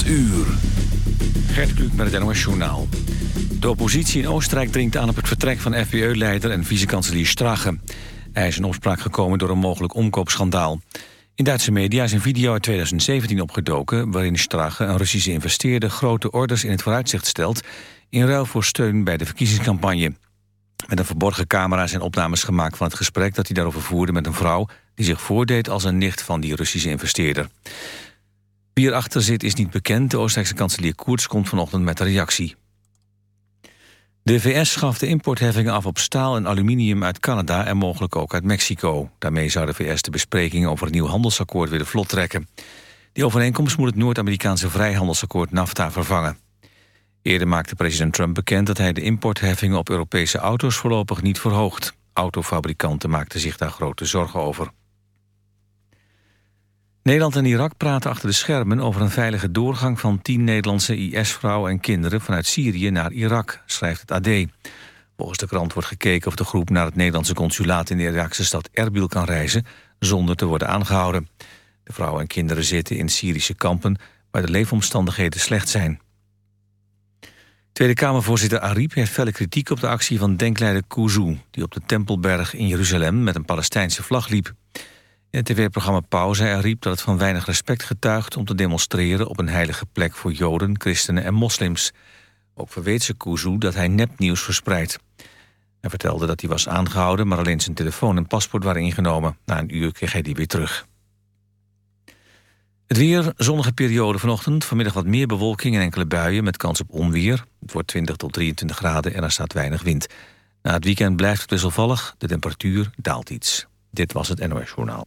8 uur. Gert Kluk met het NOS Journaal. De oppositie in Oostenrijk dringt aan op het vertrek van FPÖ-leider en vicekanselier Strache. Hij is in opspraak gekomen door een mogelijk omkoopschandaal. In Duitse media is een video uit 2017 opgedoken... waarin Strache, een Russische investeerder, grote orders in het vooruitzicht stelt... in ruil voor steun bij de verkiezingscampagne. Met een verborgen camera zijn opnames gemaakt van het gesprek... dat hij daarover voerde met een vrouw die zich voordeed als een nicht van die Russische investeerder. Wie erachter zit is niet bekend. De Oostenrijkse kanselier Koerts komt vanochtend met een reactie. De VS schaft de importheffingen af op staal en aluminium uit Canada... en mogelijk ook uit Mexico. Daarmee zou de VS de besprekingen over een nieuw handelsakkoord willen vlot trekken. Die overeenkomst moet het Noord-Amerikaanse vrijhandelsakkoord NAFTA vervangen. Eerder maakte president Trump bekend dat hij de importheffingen op Europese auto's voorlopig niet verhoogt. Autofabrikanten maakten zich daar grote zorgen over. Nederland en Irak praten achter de schermen over een veilige doorgang van tien Nederlandse IS-vrouwen en kinderen vanuit Syrië naar Irak, schrijft het AD. Volgens de krant wordt gekeken of de groep naar het Nederlandse consulaat in de Iraakse stad Erbil kan reizen zonder te worden aangehouden. De vrouwen en kinderen zitten in Syrische kampen waar de leefomstandigheden slecht zijn. Tweede Kamervoorzitter Ariep heeft felle kritiek op de actie van denkleider Kouzou... die op de Tempelberg in Jeruzalem met een Palestijnse vlag liep. Het tv-programma Pauze zei Ariep dat het van weinig respect getuigt... om te demonstreren op een heilige plek voor Joden, christenen en moslims. Ook verweet ze Kouzou dat hij nepnieuws verspreidt. Hij vertelde dat hij was aangehouden... maar alleen zijn telefoon en paspoort waren ingenomen. Na een uur kreeg hij die weer terug. Het weer, zonnige periode vanochtend. Vanmiddag wat meer bewolking en enkele buien met kans op onweer. Het wordt 20 tot 23 graden en er staat weinig wind. Na het weekend blijft het wisselvallig. De temperatuur daalt iets. Dit was het NOS Journaal.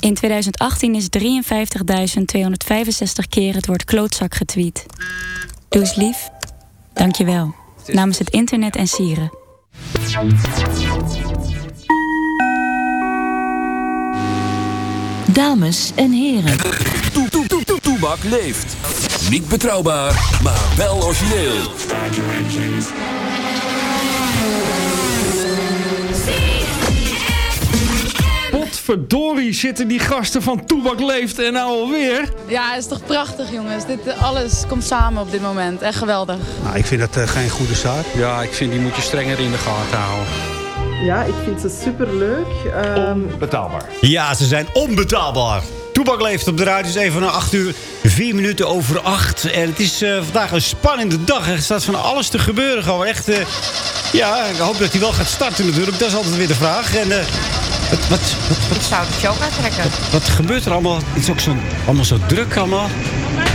In 2018 is 53.265 keer het woord klootzak getweet. Doe eens lief. Dank je wel. Namens het internet en sieren. Dames en heren. Toe, toe, toe, toe, Toebak leeft. Niet betrouwbaar, maar wel origineel. Verdorie zitten die gasten van Toebak Leeft en nou alweer. Ja, het is toch prachtig jongens. Dit, alles komt samen op dit moment. Echt geweldig. Nou, ik vind dat uh, geen goede zaak. Ja, ik vind die moet je strenger in de gaten houden. Ja, ik vind ze superleuk. Um... Onbetaalbaar. Ja, ze zijn onbetaalbaar. Toebak leeft op de radio is even na 8 uur, 4 minuten over 8. En het is uh, vandaag een spannende dag. Er staat van alles te gebeuren. Gewoon echt, uh, ja, ik hoop dat hij wel gaat starten natuurlijk. Dat is altijd weer de vraag. En Wat, wat, wat, Ik zou de show trekken. wat gebeurt er allemaal? Het is ook zo, allemaal zo druk allemaal.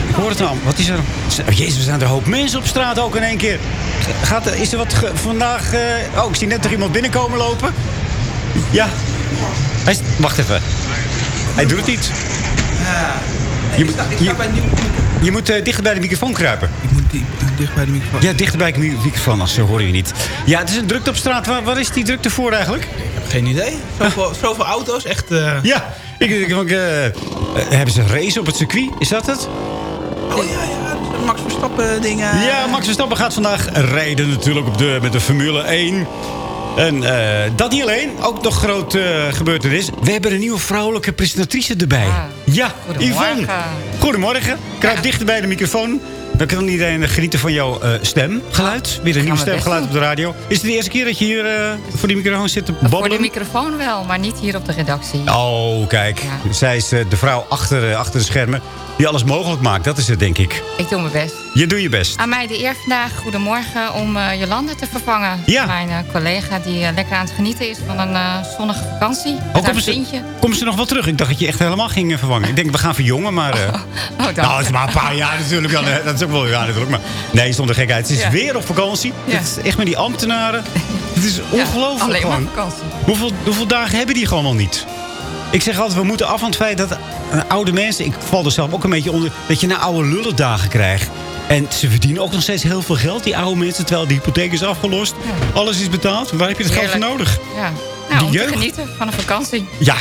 Ik hoor het nou. Wat is er? Oh, jezus, er zijn er een hoop mensen op straat ook in één keer. Gaat, er- is er wat ge- vandaag... eh, Oh, ik zie net nog iemand binnenkomen lopen. Ja. Hij is, wacht even. Hij doet het niet. Je moet, je, je moet eh, dichter bij de microfoon kruipen. Ik moet dicht bij de microfoon. Ja, dichter bij de mi- microfoon, anders hoor je niet. Ja, het is een drukte op straat. Waar, waar is die drukte voor eigenlijk? Geen idee. Zoveel, zoveel auto's, echt... eh, Ja, ik denk eh, eh, hebben ze een race op het circuit? Is dat het? Oh ja, ja. Max Verstappen dingen. Ja, Max Verstappen gaat vandaag rijden natuurlijk op de, met de Formule 1. En eh, dat niet alleen, ook nog groot eh, gebeurtenis. We hebben een nieuwe vrouwelijke presentatrice erbij. ja, goedemorgen. Yvonne. Goedemorgen. Kruip dichter bij de microfoon. Dan kan iedereen genieten van jouw eh, stemgeluid. Weer een nieuw stemgeluid op de radio. Is het de eerste keer dat je hier voor die microfoon zit te Voor de babbelen? microfoon wel, maar niet hier op de redactie. Oh, kijk. Zij is de vrouw achter, achter de schermen die alles mogelijk maakt. Dat is het, denk ik. Ik doe mijn best. Je doet je best. Aan mij de eer vandaag, goedemorgen, om eh, Jolanda te vervangen. Ja. Mijn eh, collega die eh, lekker aan het genieten is van een zonnige vakantie. Oh, vriendje. ze, komen ze nog wel terug? Ik dacht dat je echt helemaal ging vervangen. Ik denk, we gaan verjongen, maar... Oh, dank. nou, het is maar een paar jaar natuurlijk. Dan, dat is ook wel jaar natuurlijk. Maar nee, zonder gekheid. Het is Ja. weer op vakantie. Ja. Het is echt met die ambtenaren. Het is ongelooflijk alleen maar vakantie. Hoeveel, hoeveel dagen hebben die gewoon al niet? Ik zeg altijd, we moeten af van het feit dat oude mensen... Ik val er zelf ook een beetje onder... dat je naar oude lullendagen krijgt. En ze verdienen ook nog steeds heel veel geld, die oude mensen... terwijl de hypotheek is afgelost. Alles is betaald. Waar heb je het geld voor nodig? Ja. Nou, Die om jeugd. te genieten van een vakantie. Ja,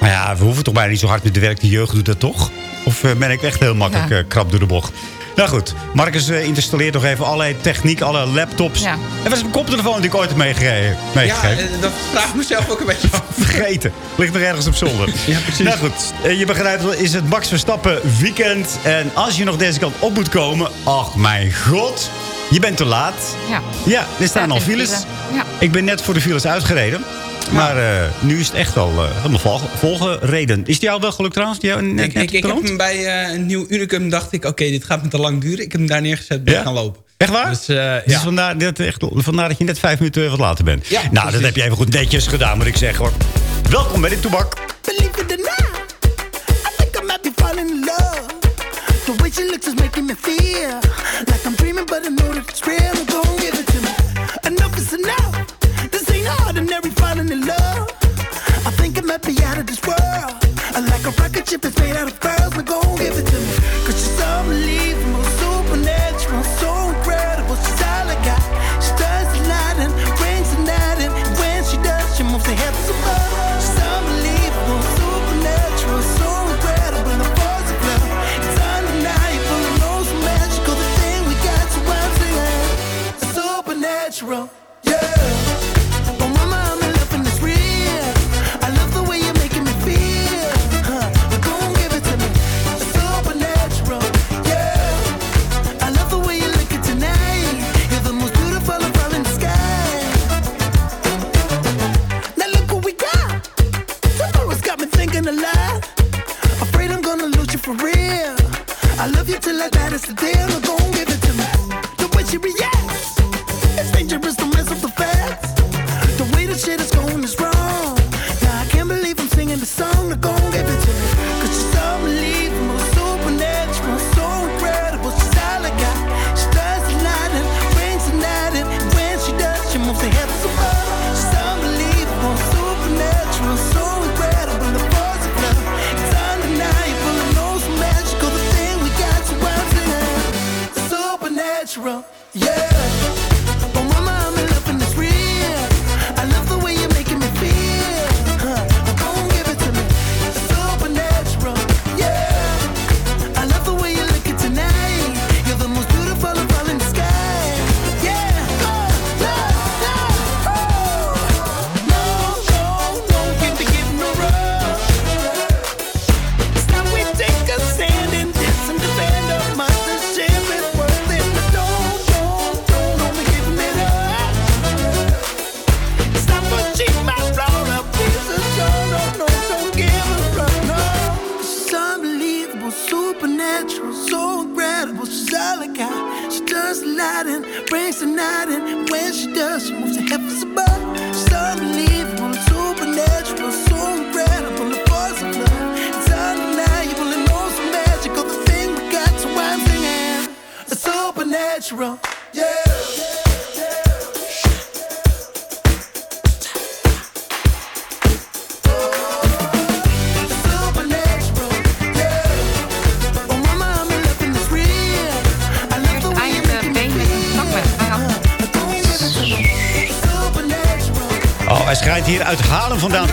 maar ja, we hoeven toch bijna niet zo hard met de werk. De jeugd doet dat toch? Of eh, ben ik echt heel makkelijk Ja. eh, krap door de bocht? Nou goed, Marcus eh, installeert nog even allerlei techniek, alle laptops. Ja. En wat is mijn koptelefoon die ik ooit heb meegegeven? Ja, meegegeven? eh, dat vraag ik mezelf ook een beetje af. Vergeten. Ligt er ergens op zolder. Ja, precies. Nou goed, eh, je begrijpt wel, is het Max Verstappen weekend. En als je nog deze kant op moet komen, ach mijn god, je bent te laat. Ja. Ja, er staan al files. file. Ja. Ik ben net voor de files uitgereden. Maar eh, nu is het echt al eh, helemaal vol, volgereden. Is die jou wel gelukt trouwens? Die jou net, Ik, net ik, ik heb hem bij eh, een nieuw Unicum, dacht ik, oké, dit gaat me te lang duren. Ik heb hem daar neergezet, ben Ja? gaan lopen. Echt waar? Dus, eh, Dus ja. vandaar, dat echt, vandaar dat je net vijf minuten wat later bent. Ja, nou, dat heb je even goed netjes gedaan, moet ik zeggen hoor. Welkom bij de Toebak. Believe it or not, I think I might be falling in love. The way she looks is making me feel like I'm dreaming, but I know that it's real.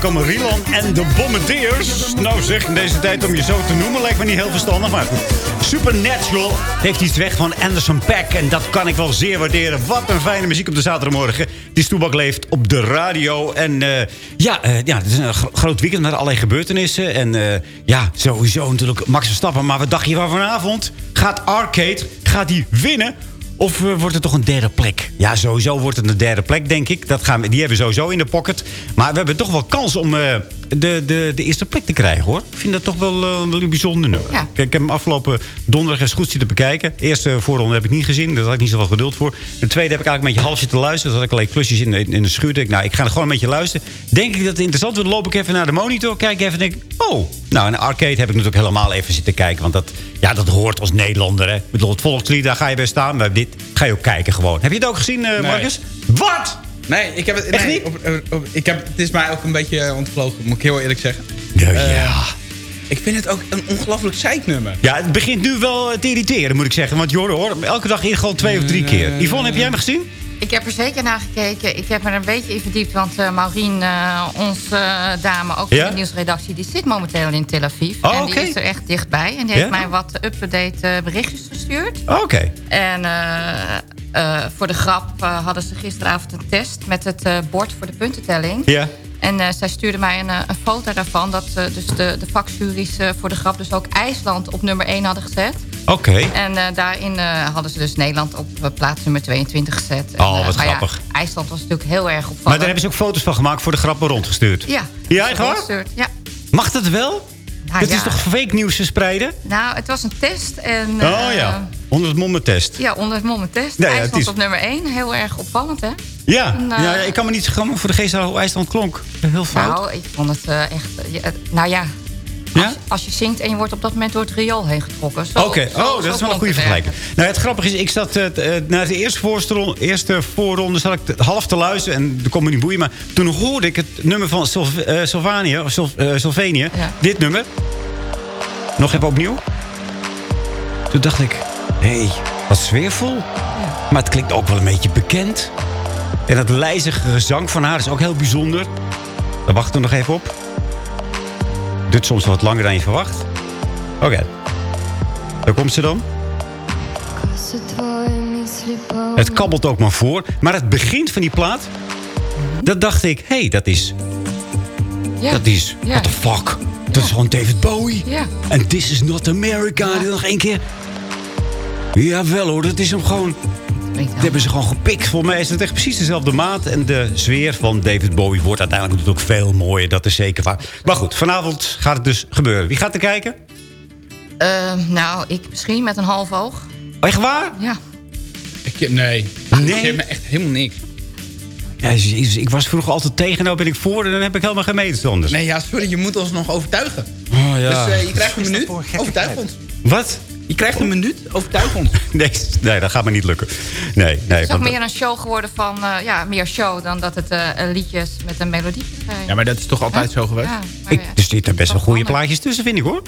Komen. Rieland en de Bombardiers. Nou zeg, in deze tijd om je zo te noemen lijkt me niet heel verstandig. Maar. Supernatural heeft iets weg van Anderson Pack. En dat kan ik wel zeer waarderen. Wat een fijne muziek op de zaterdagmorgen. Die Stoebak leeft op de radio. En eh, ja, eh, ja, het is een gro- groot weekend met allerlei gebeurtenissen. En eh, ja, sowieso natuurlijk Max Verstappen. Maar wat dacht je van vanavond? Gaat Arcade, gaat hij winnen? Of wordt het toch een derde plek? Ja, sowieso wordt het een derde plek, denk ik. Dat gaan we, die hebben we sowieso in de pocket. Maar we hebben toch wel kans om eh, de, de, de eerste plek te krijgen, hoor. Ik vind dat toch wel, eh, wel een bijzonder nummer. Ja. Kijk, ik heb hem afgelopen donderdag eens goed zitten bekijken. De eerste voorronde heb ik niet gezien. Daar had ik niet zoveel geduld voor. De tweede heb ik eigenlijk een beetje half zitten luisteren. Dat had ik alleen klusjes in de, in de schuur. Ik, nou, ik ga er gewoon een beetje luisteren. Denk ik dat het interessant wordt, loop ik even naar de monitor. Kijk even en denk ik, oh. Nou, en de arcade heb ik natuurlijk helemaal even zitten kijken. Want dat, ja, dat hoort als Nederlander, hè. Ik bedoel, het volkslied, daar ga je bij staan. Maar dit ga je ook kijken gewoon. Heb je het ook gezien, eh, Nee. Marcus? Wat? Nee, ik heb het, Echt nee, niet? op- op- op- ik heb, het is mij ook een beetje eh, ontvlogen, moet ik heel eerlijk zeggen. Ja, Eh, ja. Ik vind het ook een ongelooflijk zeiknummer. Ja, het begint nu wel te irriteren, moet ik zeggen. Want hoort, hoor elke dag hier gewoon twee of drie keer. Yvonne, heb jij hem gezien? Ik heb er zeker naar gekeken. Ik heb er een beetje in verdiept. Want eh Maureen, eh, onze eh, dame, ook van Ja? de nieuwsredactie... die zit momenteel in Tel Aviv. Oh, en die is er echt dichtbij. En die Ja? heeft mij wat up-to-date eh, berichtjes gestuurd. Oké. En eh, voor de grap eh, hadden ze gisteravond een test... met het eh, bord voor de puntentelling. Ja. En zij stuurde mij een, een foto daarvan... dat dus de, de vakjuries voor de grap dus ook IJsland op nummer 1 hadden gezet. Oké. En daarin hadden ze dus Nederland op plaats nummer 22 gezet. En, Oh, eh, wat maar ja, grappig. IJsland was natuurlijk heel erg opvallend. Maar daar hebben ze ook foto's van gemaakt voor de grappen rondgestuurd. Ja. Ja, echt waar? Ja. Mag dat wel? Nou, dat ja. is toch fake nieuws verspreiden? Nou, het was een test. En, oh eh, ja, onder het mommentest. Ja, onder het mommentest. Nee, ja, het IJsland is- op nummer 1. Heel erg opvallend, hè? Ja, En, eh, ja, ik kan me niet zo voor de geest houden hoe IJsland klonk. Heel fout. Nou, ik vond het eh, echt... eh, nou ja, ja? als je zingt en je wordt op dat moment door het riool heen getrokken. Oké, oh, dat is wel een goede vergelijking. Nou, het grappige is, ik zat eh, eh, na de eerste, voorstel- eerste voorronde zat ik half te luisteren en kon me niet boeien. Maar toen hoorde ik het nummer van Sylv eh, Sylvania, of dit nummer. Nog even opnieuw. Toen dacht ik, hé, hey, wat sfeervol. Maar het klinkt ook wel een beetje bekend. En dat lijzige gezang van haar is ook heel bijzonder. Daar wachten we nog even op. Duurt soms wat langer dan je verwacht. Oké. Daar komt ze dan. Het kabbelt ook maar voor. Maar het begin van die plaat... Dat dacht ik, hé, hey, dat is... Ja. Dat is... Ja. What the fuck? Dat is gewoon David Bowie. Ja. En This is not America. Nog één keer. Jawel hoor, dat is hem gewoon... Dat hebben ze gewoon gepikt. Volgens mij is het echt precies dezelfde maat. En de sfeer van David Bowie wordt uiteindelijk natuurlijk veel mooier. Dat is zeker waar. Maar goed, vanavond gaat het dus gebeuren. Wie gaat er kijken? Eh, nou, ik misschien met een half oog. Echt waar? Ja. Ik, nee. Nee? Ik me echt helemaal niks. Ja, jezus, ik was vroeger altijd tegen, nou ben ik voor en dan heb ik helemaal geen medestanders. Nee, ja, sorry, je moet ons nog overtuigen. Oh, ja. Dus eh, je krijgt een minuut, overtuig ons. Wat? Je krijgt een minuut, overtuig ons. Nee, nee, dat gaat me niet lukken. Nee, nee. Het is ook meer een show geworden van... eh, ja, meer show dan dat het eh, liedjes met een melodie zijn. Ja, maar dat is toch altijd zo geweest? Ja, maar ik, er zitten best wel goede plaatjes tussen, vind ik hoor.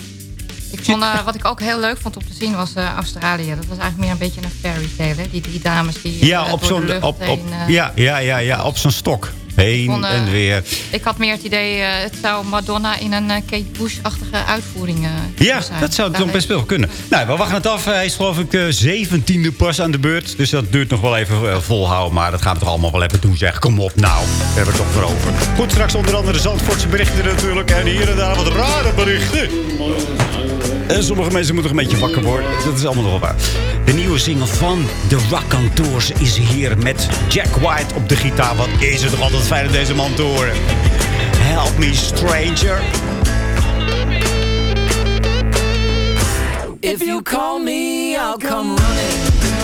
Ik vond, eh, wat ik ook heel leuk vond om te zien was eh, Australië. Dat was eigenlijk meer een beetje een fairy tale. Hè? Die drie dames die Ja, op door de zo'n lucht op, op, heen, ja, ja, ja, ja, op zo'n stok. Heen vond, en weer. Ik had meer het idee, eh, het zou Madonna in een eh, Kate Bush-achtige uitvoering eh, Ja, zijn. dat zou toch best wel kunnen. Nou, we wachten het af. Hij is geloof ik de zeventiende pas aan de beurt. Dus dat duurt nog wel even volhouden. Maar dat gaan we toch allemaal wel even doen zeg. Kom op nou. We hebben het toch voor over. Goed, straks onder andere de Zandvoortse berichten natuurlijk. En hier en daar wat rare berichten. En sommige mensen moeten een beetje wakker worden. Dat is allemaal nog waar. De nieuwe single van The Rock is hier met Jack White op de gitaar. Wat is het toch altijd fijn om deze man te. Help me, stranger. If you call me, I'll come running.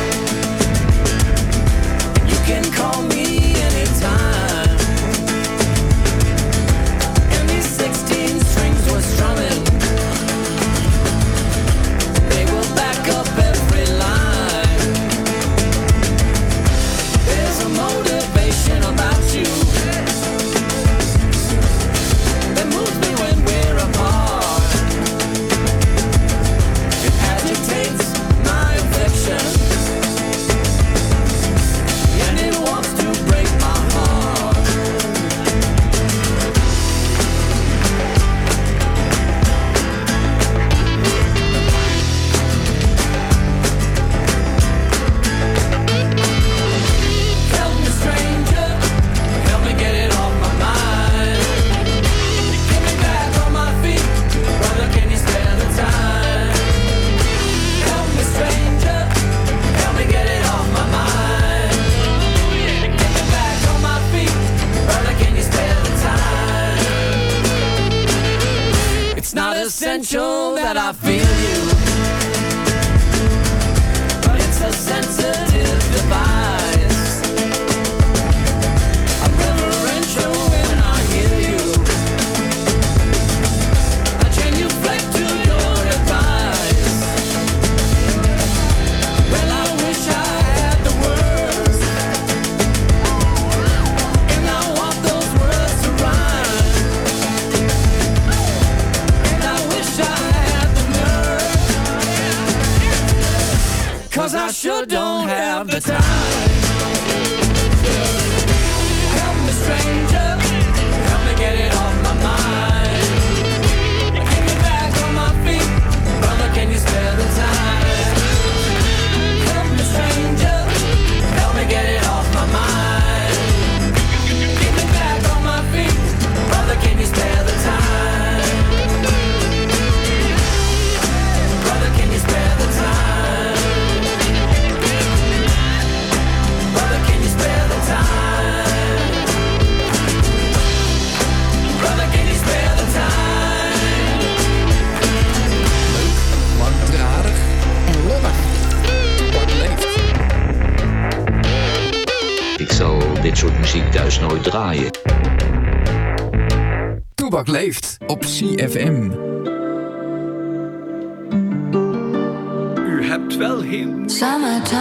Summertime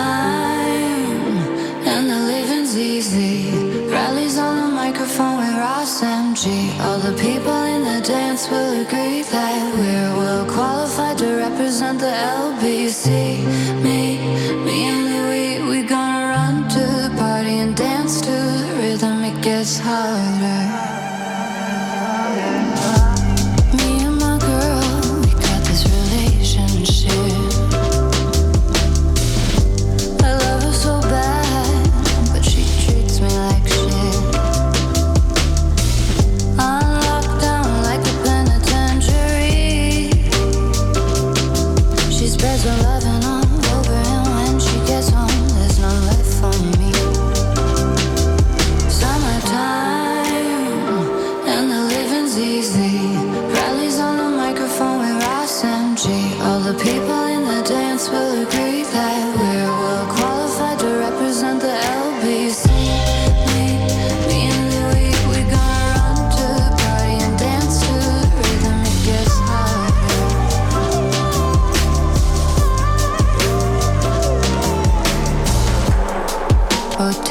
and the living's easy. Rallies on the microphone with Ross MG. All the people.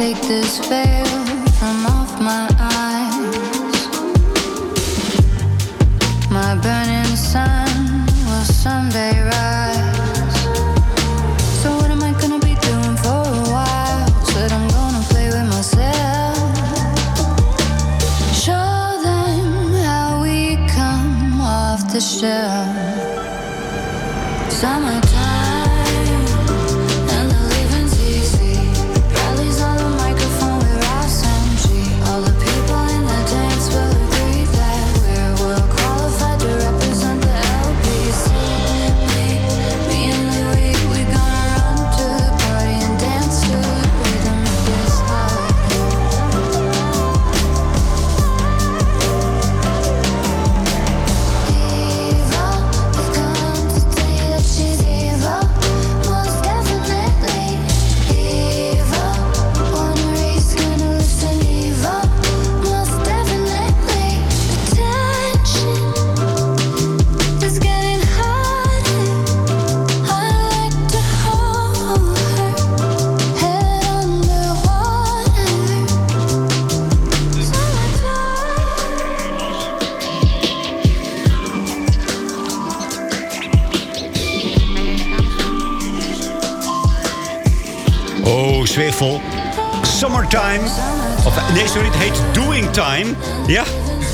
take this fate.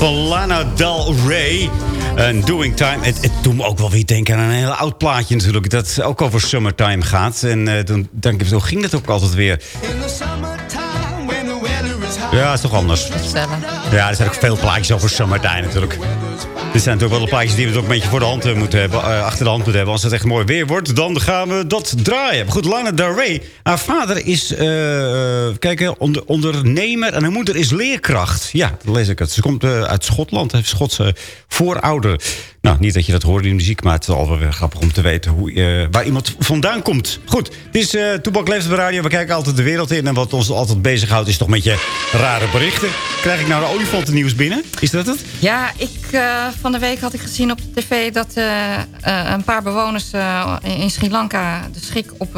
van Lana Del Rey. En Doing Time. Het, doet me ook wel weer denken aan een heel oud plaatje natuurlijk. Dat ook over summertime gaat. En uh, toen, ik, zo ging dat ook altijd weer. Ja, is toch anders. Ja, er zijn ook veel plaatjes over summertime natuurlijk. Dit zijn natuurlijk wel de plaatjes die we ook een beetje voor de hand eh, moeten hebben, eh, achter de hand moeten hebben. Als het echt mooi weer wordt, dan gaan we dat draaien. Goed, Lana Rey. Haar vader is, eh, kijken, onder, ondernemer en haar moeder is leerkracht. Ja, dat lees ik het. Ze komt uit Schotland, heeft Schotse voorouder. Nou, niet dat je dat hoort in de muziek, maar het is wel weer grappig om te weten hoe, waar iemand vandaan komt. Goed, het is uh, Toebak Radio. We kijken altijd de wereld in. En wat ons altijd bezighoudt is toch met je rare berichten. Krijg ik nou de olifantennieuws binnen? Is dat het? Ja, ik, van de week had ik gezien op de tv... dat eh, eh, een paar bewoners eh, in Sri Lanka de schrik op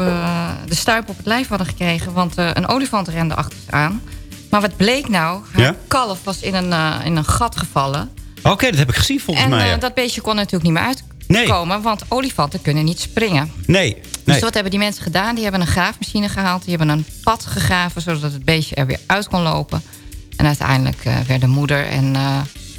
de stuip op het lijf hadden gekregen. Want een olifant rende achter ze aan. Maar wat bleek nou? Haar Ja? kalf was in een, in een gat gevallen. Oké, dat heb ik gezien volgens en mij. ja. dat beestje kon natuurlijk niet meer uitkomen. Want olifanten kunnen niet springen. Nee, Dus wat hebben die mensen gedaan? Die hebben een graafmachine gehaald. Die hebben een pad gegraven, zodat het beestje er weer uit kon lopen. En uiteindelijk werden moeder en,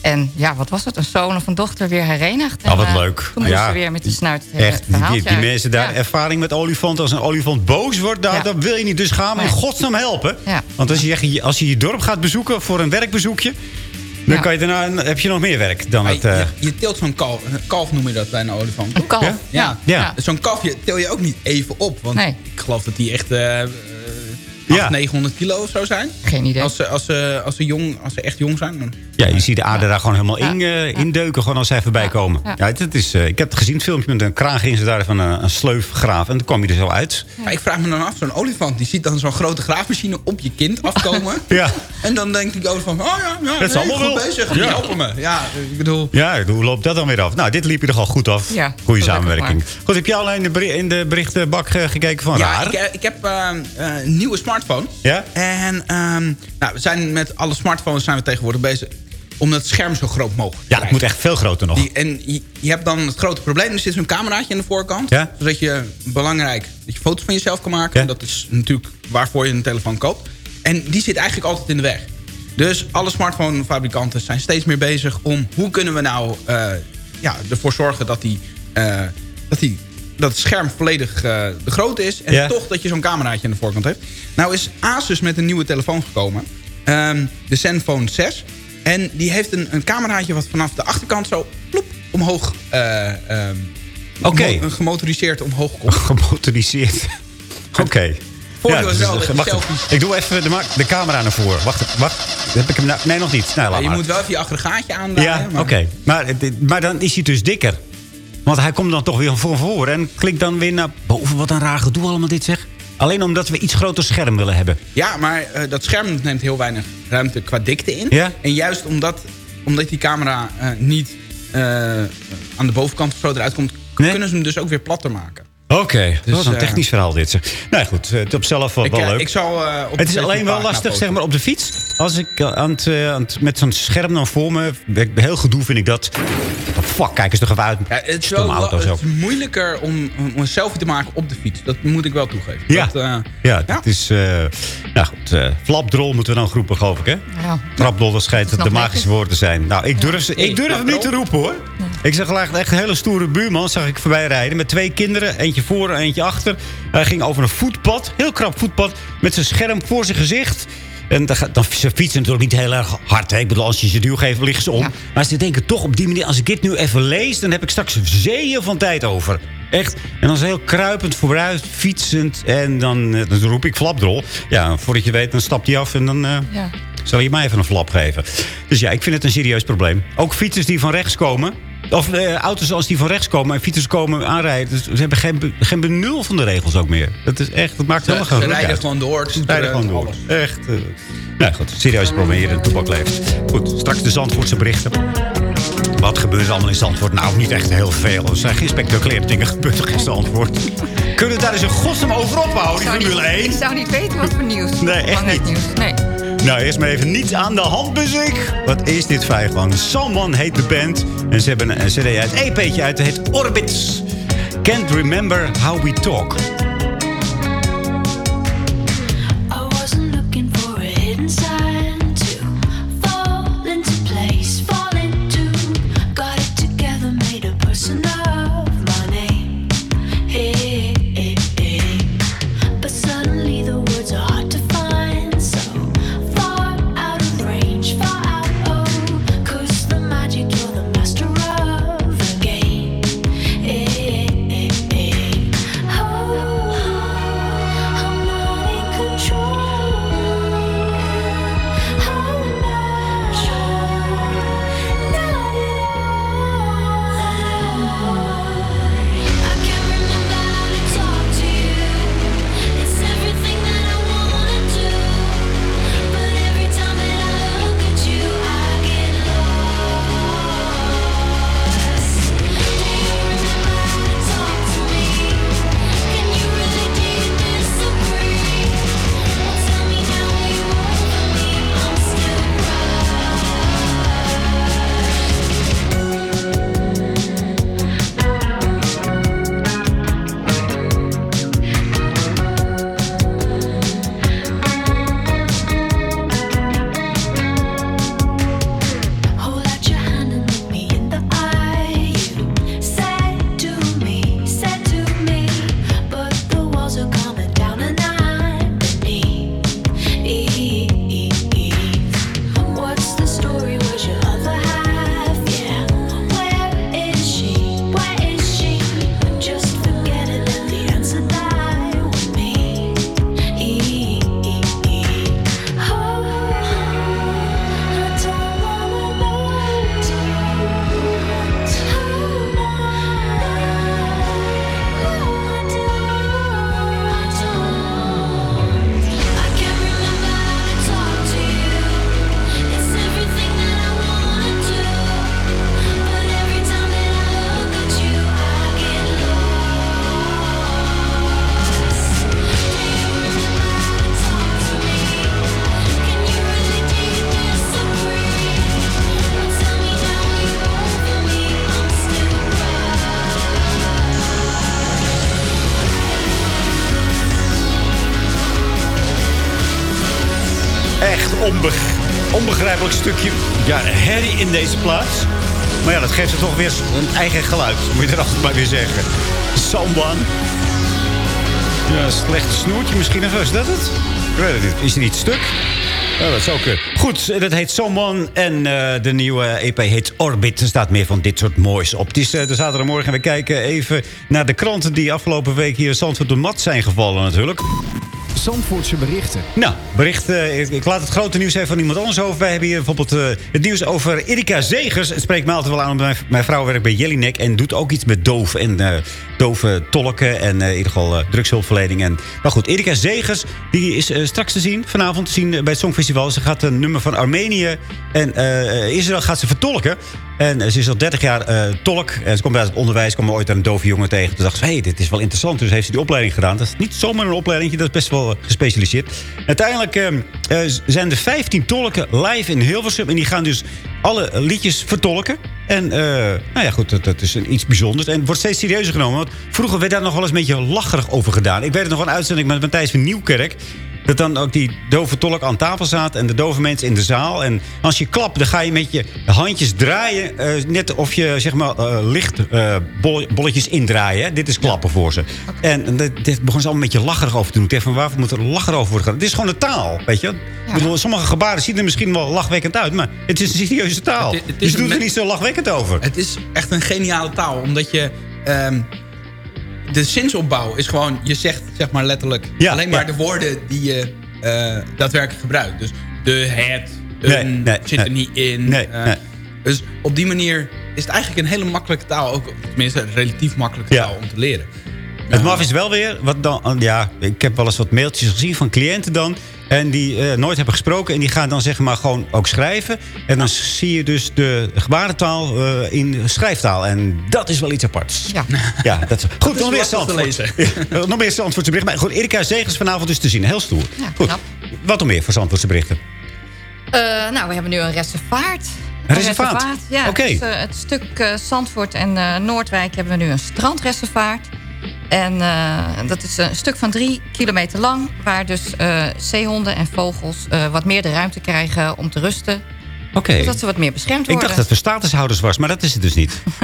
en ja, wat was het? Een zoon of een dochter weer herenigd. En, Oh, wat eh, leuk. Toen moesten Ja. ze weer met de snuit het Echt, die, die, die mensen daar, Ja. ervaring met olifanten. Als een olifant boos wordt, daar, Ja. dat wil je niet. Dus ga hem in godsnaam helpen. Ja. Want als je, als je je dorp gaat bezoeken voor een werkbezoekje... dan Ja. kan je daarna, heb je nog meer werk dan het... eh, je, je tilt zo'n kalf, kalf noem je dat bij een olifant. Een kalf, Ja. ja. ja. Ja. Zo'n kalfje til je ook niet even op. Want Nee. ik geloof dat die echt eh. 800, 900 kilo of zo zijn. Geen idee. Als ze, als ze, als ze, jong, als ze echt jong zijn. Dan, ja, je ziet de aarde daar gewoon helemaal Ja. in, eh, indeuken gewoon als zij voorbij komen. Ja. Ja. het, is, eh, ik heb het gezien, het filmpje met een kraan gingen ze daar van een, een sleuf graven. En dan kwam je er zo uit. Maar ik vraag me dan af, zo'n olifant die ziet dan zo'n grote graafmachine op je kind afkomen. Ja. En dan denkt die olifant, oh ja, ja Dat is allemaal goed wel. bezig. Die Ja. helpen me. Ja, ik bedoel... Ja, hoe loopt dat dan weer af? Nou, dit liep je er al goed af. Ja, Goede samenwerking. Goed, heb je al in de, beri- in de berichtenbak eh, gekeken van Ja, raar? ik, ik heb eh, eh, een nieuwe smartphone. Ja? En ehm, nou, we zijn met alle smartphones zijn we tegenwoordig bezig om het scherm zo groot mogelijk te Ja, het moet echt veel groter nog. Die, en je, je hebt dan het grote probleem. Er zit zo'n cameraatje aan de voorkant. Ja. Zodat je, belangrijk, dat je foto's van jezelf kan maken. Ja. Dat is natuurlijk waarvoor je een telefoon koopt. En die zit eigenlijk altijd in de weg. Dus alle smartphonefabrikanten zijn steeds meer bezig om... hoe kunnen we nou eh, ja, ervoor zorgen dat, die, eh, dat, die, dat het scherm volledig eh, de grootte is... en Ja. toch dat je zo'n cameraatje aan de voorkant hebt. Nou is Asus met een nieuwe telefoon gekomen. Ehm, de Zenfone 6. En die heeft een, een cameraatje wat vanaf de achterkant zo ploep, omhoog... eh, ehm, Oké. gemo- gemotoriseerd omhoog komt. Gemotoriseerd. Oké. Dat is wel eh, wacht, Ik doe even de, de camera naar voren. Wacht, wacht. Heb ik hem nou? Nee, nog niet. Nou, laat je maar. moet wel even je aggregaatje aandraaien. Ja, oké. Maar, eh, maar dan is hij dus dikker. Want hij komt dan toch weer van voren en klikt dan weer naar boven. Wat een raar gedoe allemaal dit zeg. Alleen omdat we iets groter scherm willen hebben. Ja, maar eh, dat scherm neemt heel weinig ruimte qua dikte in. Ja? En juist omdat, omdat die camera eh, niet eh, aan de bovenkant zo eruit komt... Nee? kunnen ze hem dus ook weer platter maken. Oké, dat is een eh, technisch verhaal dit. Zeg. Nou goed, het is op zelf wel, Ik, wel eh, leuk. ik zal, eh, op het is alleen wel lastig zeg maar, op de fiets. Als ik aan het, aan het- met zo'n scherm dan voor me... Heel gedoe vind ik dat. Fuck, kijk eens toch even uit. Ja, het, is Stomme wel, auto's het ook. is moeilijker om, om een selfie te maken op de fiets. Dat moet ik wel toegeven. Ja, Dat, eh, ja, het is... eh nou goed, eh flapdrol moeten we dan groepen, geloof ik, hè? Ja. Trapdol, dat schijnt nog de magische woorden te zijn. Nou, ik durf, ze, ik durf hem niet te roepen, hoor. Ik zag echt een hele stoere buurman, zag ik voorbij rijden... met twee kinderen, eentje voor en eentje achter. Hij ging over een voetpad, heel krap voetpad... met zijn scherm voor zijn gezicht... En dan, dan ze fietsen natuurlijk niet heel erg hard. Hè? Ik bedoel, als je ze duw geeft, liggen ze om. Ja. Maar ze denken toch op die manier... als ik dit nu even lees, dan heb ik straks zeeën van tijd over. Echt. En dan is heel kruipend vooruit, fietsend. En dan, eh, dan roep ik flapdrol. Ja, voordat je weet, dan stapt hij af en dan... eh, Ja. zal je mij even een flap geven. Dus ja, ik vind het een serieus probleem. Ook fietsers die van rechts komen... Of eh, auto's als die van rechts komen en fietsers komen aanrijden. Dus ze hebben geen, geen benul van de regels ook meer. Dat is echt, dat maakt Ze, helemaal ze geen rijden uit. gewoon door. Ze rijden gewoon door. Echt. eh, nou goed, serieus probleem hier in het toepak leeft. Goed, straks de Zandvoortse berichten. Wat gebeurt er allemaal in Zandvoort? Nou, niet echt heel veel. Er zijn geen spectaculaire dingen gebeurd in Zandvoort. Kunnen we daar eens een godsnaam over ophouden, niet- Formule 1? Ik zou niet weten wat voor nieuws. Nee, echt Van het niet. Nieuws. Nee. Nou, eerst maar even niets aan de hand muziek. Wat is dit vijf van? Someone heet de band. En ze hebben een cd uit, EP'tje uit, het heet Orbits. Can't remember how we talk. Onbegrijpelijk stukje ja, herrie in deze plaats. Maar ja, dat geeft het toch weer een eigen geluid. Moet je er altijd maar weer zeggen. Someone. Ja, slecht snoertje misschien. Of is dat het? Ik weet het niet. Is hij niet stuk? Ja, dat zou kunnen. Goed, dat heet Someone. En eh, de nieuwe EP heet Orbit. Er staat meer van dit soort moois op. Het is eh, de zaterdagmorgen en we kijken even naar de kranten... die afgelopen week hier Zandvoort de mat zijn gevallen natuurlijk. Zandvoortse berichten. Nou, bericht, eh, ik, laat het grote nieuws even van iemand anders over. Wij hebben hier bijvoorbeeld eh, het nieuws over Erika Zegers. Het spreekt mij altijd wel aan, mijn, mijn vrouw werkt bij Jellinek... en doet ook iets met doof en eh, dove tolken en eh, in ieder geval drugshulpverlening. En, maar goed, Erika Zegers die is straks te zien, vanavond te zien bij het Songfestival. Ze gaat een nummer van Armenië en Israël gaat ze vertolken. En eh, ze is al 30 jaar eh, tolk. En ze komt uit het onderwijs. kwam ooit een dove jongen tegen. Toen dacht ze, hé, hey, dit is wel interessant. Dus heeft ze die opleiding gedaan. Dat is niet zomaar een opleiding. Dat is best wel eh, gespecialiseerd. Uiteindelijk eh, eh, zijn er 15 tolken live in Hilversum. En die gaan dus alle liedjes vertolken. En nou ja, goed, dat, is een, iets bijzonders. En wordt steeds serieuzer genomen. Want vroeger werd daar nog wel eens een beetje lacherig over gedaan. Ik weet het nog een uitzending met Matthijs van Nieuwkerk. Dat dan ook die dove tolk aan tafel staat en de dove mensen in de zaal. En als je klapt, dan ga je met je handjes draaien. eh, net of je zeg maar eh, licht eh, bol- bolletjes indraaien. hè. Dit is klappen voor ze. En dit, dit begon ze allemaal een beetje lacherig over te doen. Ik dacht van waarvoor moet er lacherig over worden gedaan? Het is gewoon een taal, weet je. Ik bedoel, sommige gebaren zien er misschien wel lachwekkend uit. Maar het is een serieuze taal. Het- het is dus je een doet er niet zo lachwekkend over. Het is echt een geniale taal. Omdat je... ehm, de zinsopbouw is gewoon... Je zegt zeg maar letterlijk alleen maar ja. de woorden die je eh, daadwerkelijk gebruikt. Dus de, het, een nee, zit er nee. niet in. Eh. Dus op die manier is het eigenlijk een hele makkelijke taal. Ook, tenminste, een relatief makkelijke taal om te leren. Het maf is wel weer, wat dan, ja, ik heb wel eens wat mailtjes gezien van cliënten dan. En die eh, nooit hebben gesproken. En die gaan dan zeg maar gewoon ook schrijven. En dan zie je dus de gebarentaal eh, in schrijftaal. En dat is wel iets aparts. Ja, ja dat is, goed, is nog meer Zandvoort. Ja, nog meer Zandvoortse berichten. Maar goed, Erika Zegers vanavond dus te zien. Heel stoer. goed. Wat nog meer voor Zandvoortse berichten? Eh, nou, we hebben nu een reservaat. Een reservaat? ja. Dus, eh, het stuk Zandvoort en Noordwijk hebben we nu een strandreservaat. En eh, dat is een stuk van drie kilometer lang... waar dus eh, zeehonden en vogels eh, wat meer de ruimte krijgen om te rusten. Oké. Zodat ze wat meer beschermd Ik worden. dacht dat het voor statushouders was, maar dat is het dus niet.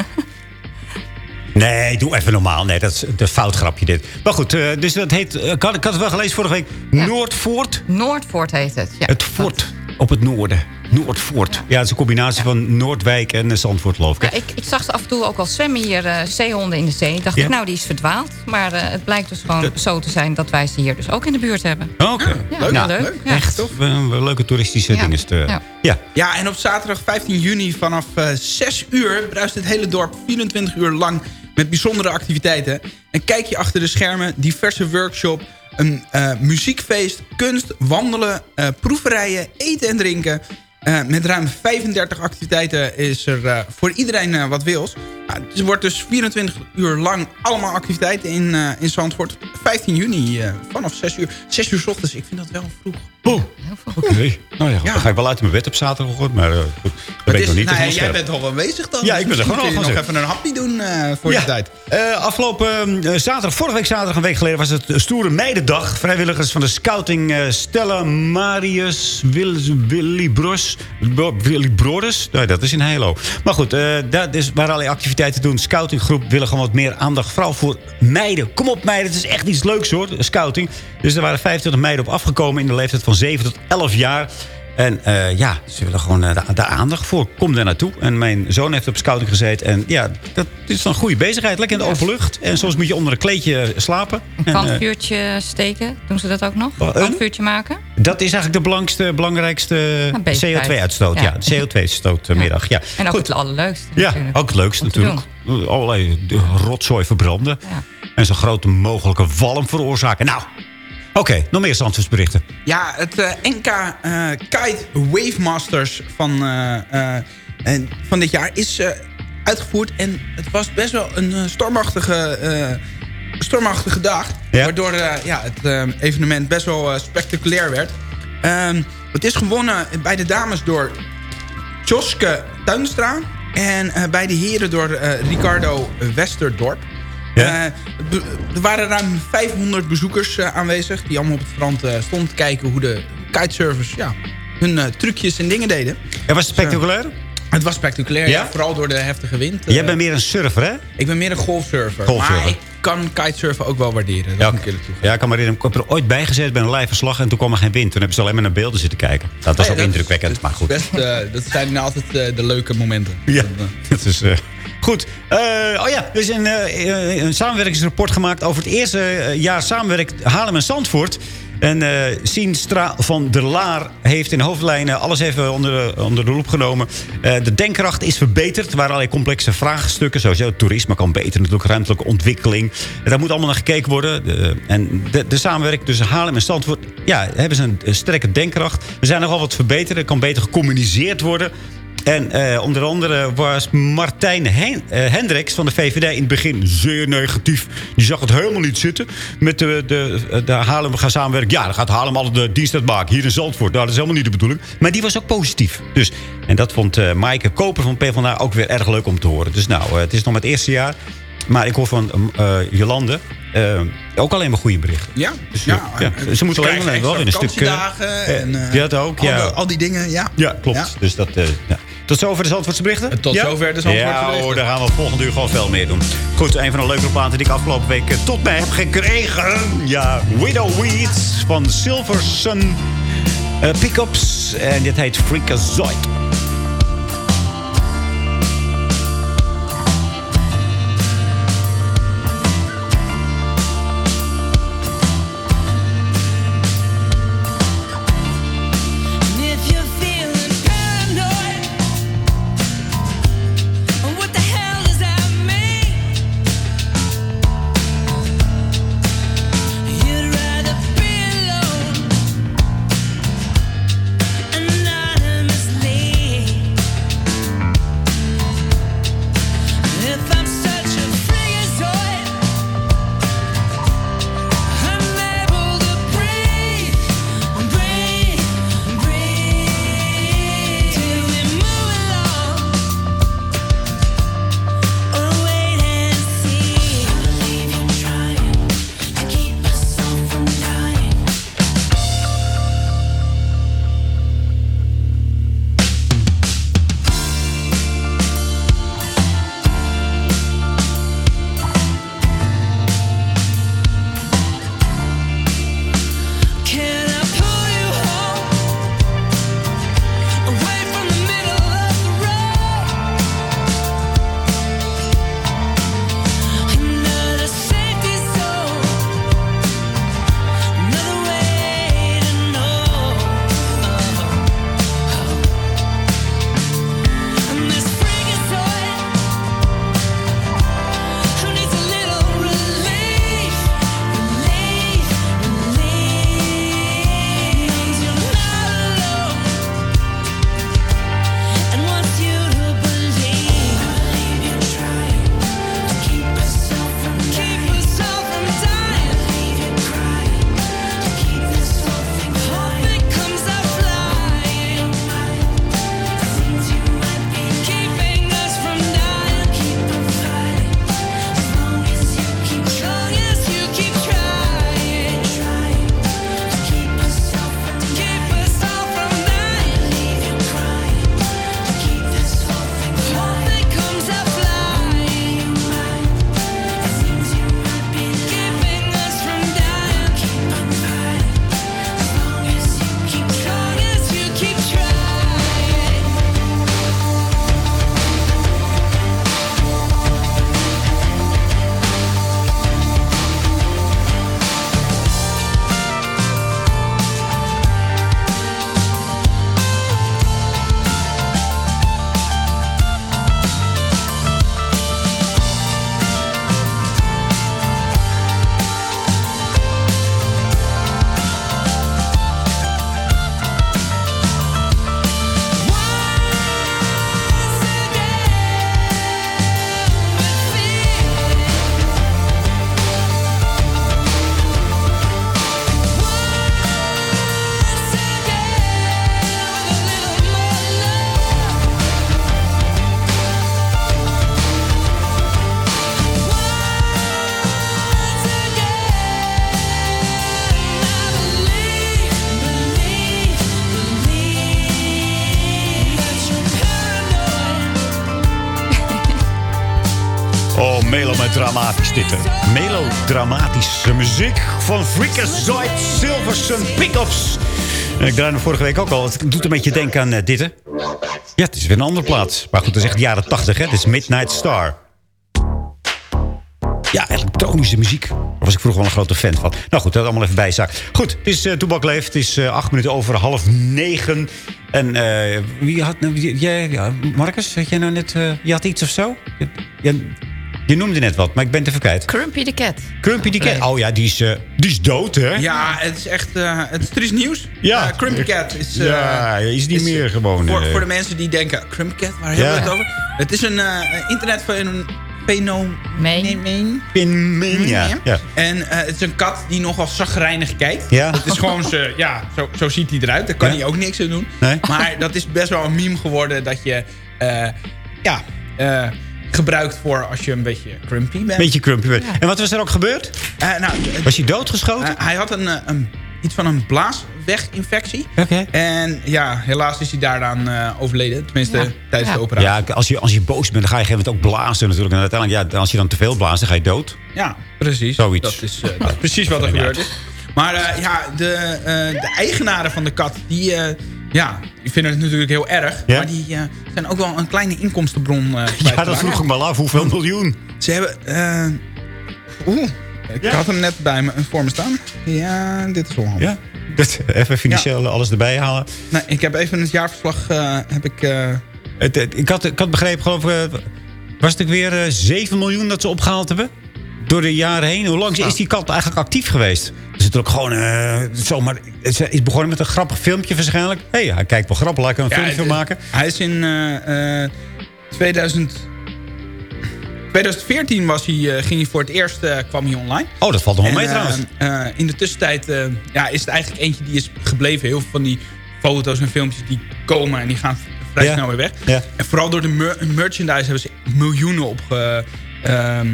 Nee, doe even normaal. Nee, dat is een fout grapje dit. Maar goed, dus dat heet... Ik had, ik het wel gelezen vorige week. Noordvoort. Noordvoort heet het, ja. Het fort op het noorden. Noordvoort. Ja, het is een combinatie van Noordwijk en eh, Zandvoort, geloof ik. Ja, ik, ik zag ze af en toe ook al zwemmen hier, eh, zeehonden in de zee. Ik dacht Ja. ik, nou, die is verdwaald. Maar eh, het blijkt dus gewoon zo te zijn dat wij ze hier dus ook in de buurt hebben. Oké. Ja, Nou, leuk. Ja. Echt, wel leuke toeristische Ja. dingen. te- Ja. ja. Ja, en op zaterdag 15 juni vanaf eh 6 uur bruist het hele dorp 24 uur lang met bijzondere activiteiten. En kijk je achter de schermen, diverse workshop, een eh, muziekfeest, kunst, wandelen, eh, proeverijen, eten en drinken. Eh, met ruim 35 activiteiten is er eh, voor iedereen eh, wat wils. Nou, het wordt dus 24 uur lang allemaal activiteiten in, in Zandvoort. 15 juni vanaf 6 uur. 6 uur 's ochtends, ik vind dat wel vroeg. Oh, oké. Nou ja, dan ga ik wel uit mijn bed op zaterdag. Maar goed, dat ben ik is- nog niet. nou jij bent al wel bezig dan. Ja, dus ik ben er gewoon al nog even een hapje doen voor Ja. je tijd. Afgelopen zaterdag, vorige week zaterdag, een week geleden... was het Stoere Meidendag. Vrijwilligers van de scouting Stella Marius Wil, Willy Bros. Nee, dat is in Helo. Maar goed, eh daar is, waar allerlei activiteiten doen. Scoutinggroep willen gewoon wat meer aandacht. Vooral voor meiden. Kom op meiden, het is echt iets leuks hoor, scouting. Dus er waren 25 meiden op afgekomen in de leeftijd van 7 tot 11 jaar... En eh, ja, ze willen gewoon daar daar aandacht voor. Kom daar naartoe. En mijn zoon heeft op scouting gezeten. En ja, dat is een goede bezigheid. Lekker in de open lucht. En soms moet je onder een kleedje slapen. Een En, eh, kampvuurtje steken, doen ze dat ook nog? Een kampvuurtje maken? dat is eigenlijk de belangrijkste, belangrijkste bezigheid. CO2-uitstoot. Ja, Ja. de CO2-uitstootmiddag. Ja. En ook Goed. het allerleukste Ja, ook het leukste natuurlijk. Allerlei de rotzooi verbranden. En zo'n grote mogelijke walm veroorzaken. Nou, oké, nog meer Zandvoortsberichten. Ja, het eh, NK eh, Kite Wave Masters van, eh, en van dit jaar is uitgevoerd. En het was best wel een stormachtige, stormachtige dag. Waardoor ja, het evenement best wel spectaculair werd. Ehm, het is gewonnen bij de dames door Joske Tuinstra. En bij de heren door Ricardo Westerdorp. Eh, er waren ruim 500 bezoekers eh, aanwezig... die allemaal op het strand eh, stonden te kijken hoe de kitesurfers ja, hun trucjes en dingen deden. En was het spectaculair? Het was spectaculair, ja? Ja? Vooral door de heftige wind. Jij bent meer een surfer, hè? Ik ben meer een golfsurfer. Golfsurfer. Maar ik kan kitesurfen ook wel waarderen. Dat Ja, moet ik ja, ik kan me herinneren. Ik heb er ooit bij gezet bij een live verslag en toen kwam er geen wind. Toen hebben ze alleen maar naar beelden zitten kijken. Dat was Ja, ook dat- indrukwekkend, maar goed. Best, dat zijn nou altijd de leuke momenten. Ja, dat is goed. Eh, oh ja, er is een, eh, eh, een samenwerkingsrapport gemaakt over het eerste jaar samenwerkt Haarlem en Zandvoort. En eh Sienstra van der Laar heeft in hoofdlijnen alles even onder, de- onder de loep genomen. De denkkracht is verbeterd. Er waren allerlei complexe vraagstukken. Ja, toerisme kan beter, natuurlijk ruimtelijke ontwikkeling. Daar moet allemaal naar gekeken worden. De- en de, de samenwerking tussen Haarlem en Zandvoort... ja, hebben ze een, een sterke denkkracht. Er zijn nogal wat verbeterd. Er kan beter gecommuniceerd worden. En eh, onder andere was Martijn Hen eh, Hendricks van de VVD in het begin zeer negatief. Die zag het helemaal niet zitten met de, de, de Haarlem gaan samenwerken. Ja, dan gaat Haarlem altijd de dienst uitmaken hier in Zandvoort. Nou, dat is helemaal niet de bedoeling. Maar die was ook positief. Dus, en dat vond eh Maaike Koper van PvdA ook weer erg leuk om te horen. Dus nou, het is nog maar het eerste jaar. Maar ik hoor van eh, Jolande ook alleen maar goede berichten. Ja, Dus, ja, Ze moeten alleen maar wel weer een extra stuk... eh, vakantiedagen en, ja, dat ook, al, ja. de- al die dingen, ja. Ja, klopt. Dus dat, ja. Tot zover de Zandvoortse berichten? Tot ja? zover de Zandvoortse ja, berichten. hoor, daar gaan we volgende uur gewoon veel meer doen. Goed, een van de leuke platen die ik afgelopen week eh, tot mij heb gekregen. Ja, Widow Weeds van Silver Sun eh, Pickups. En dit heet Freakazoid. Melodramatisch dit. Melodramatische muziek van Freakazoid Silverson Pickups. Ik draaide vorige week ook al. Het doet een beetje denken aan eh, dit, hè? Ja, het is weer een andere plaats. Maar goed, dat is echt de jaren 80, hè? Het is Midnight Star. Ja, elektronische muziek. Daar was ik vroeger wel een grote fan van. Nou goed, dat allemaal even bijzaak. Goed, het is uh, Toebak Leeft. Het is eh, acht minuten over half negen. En eh, wie had... nou, jij, ja, Marcus, had jij nou net... eh, je had iets of zo? Je, je noemde net wat, maar ik ben het even kwijt. Crumpy the Cat. Crumpy die cat. Oh ja, die is, eh, die is dood, hè? Ja, het is echt... eh, het is triest nieuws. Ja. Eh, Crumpy Cat is... eh, ja, is niet meer gewoon... Voor, voor de mensen die denken, Crumpy Cat, waar hebben we Ja. het over? Het is een uh, internetfenomeen. Fenomeen. Pinmin, ja. ja. En eh, het is een kat die nogal zagrijnig kijkt. Ja. Het is gewoon ze, ja, zo, zo ziet hij eruit. Daar kan Ja. hij ook niks aan doen. Nee. Maar dat is best wel een meme geworden dat je, eh, ja, eh, gebruikt voor als je een beetje crumpy bent. Beetje crumpy. En wat was er ook gebeurd? Eh, nou, Was hij doodgeschoten? eh, hij had een, eh, een, iets van een blaasweginfectie. Oké. En ja, helaas is hij daaraan overleden. Tenminste, tijdens de operatie. Ja, als je, als je boos bent, dan ga je op een gegeven moment ook blazen natuurlijk. En uiteindelijk, ja, als je dan te veel blaast, dan ga je dood. Ja, precies. Zoiets. Dat is, dat is precies wat er gebeurd is. Maar ja, de, de eigenaren van de kat, die, ja, die vinden het natuurlijk heel erg. Ja? Maar die eh, zijn ook wel een kleine inkomstenbron eh Ja, dat vroeg ik me af. Hoeveel miljoen? Ze hebben... eh, Oeh, ik had hem net bij me voor me staan. Ja, dit is wel handig. Ja? Dat, even financieel alles erbij halen. Nee, ik heb even het jaarverslag... heb ik, Het, het- ik, had, ik had begrepen, geloof ik, was het ook weer eh 7 miljoen dat ze opgehaald hebben? Door de jaren heen. Hoe lang is die kat eigenlijk actief geweest? Zit er ook gewoon eh, zomaar... Het is begonnen met een grappig filmpje waarschijnlijk. Hé, hey, hij kijkt wel grappig, laat ik een ja, filmpje het- maken. Hij is in eh, eh, 2000... 2014 was hij, eh, ging hij voor het eerst eh, kwam hij online. Oh, dat valt nog wel mee En, trouwens. eh, eh, in de tussentijd eh, ja, is het eigenlijk eentje die is gebleven. Heel veel van die foto's en filmpjes die komen en die gaan vrij Ja. snel weer weg. Ja. En vooral door de mer- merchandise hebben ze miljoenen opge, ehm,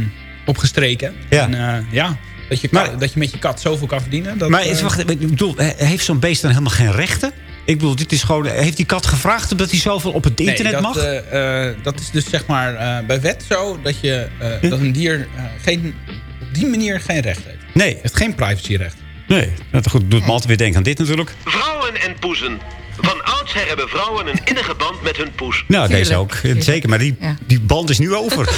opgestreken. Ja. En, eh, ja, dat je, dat je met je kat zoveel kan verdienen. Dat, maar eh, is, wacht, ik bedoel, eh, heeft zo'n beest dan helemaal geen rechten? Ik bedoel, dit is gewoon... Heeft die kat gevraagd omdat hij zoveel op het nee, internet dat, mag? eh, eh, dat is dus zeg maar eh, bij wet zo dat, je, eh, dat een dier eh, geen, op die manier geen recht heeft. nee. Het heeft geen privacyrecht. Nee, dat goed, doet me altijd weer denken aan dit natuurlijk. Vrouwen en poezen. Van oudsher hebben vrouwen een innige band met hun poes. Nou, deze ook. Zeker, maar die, die band is nu over.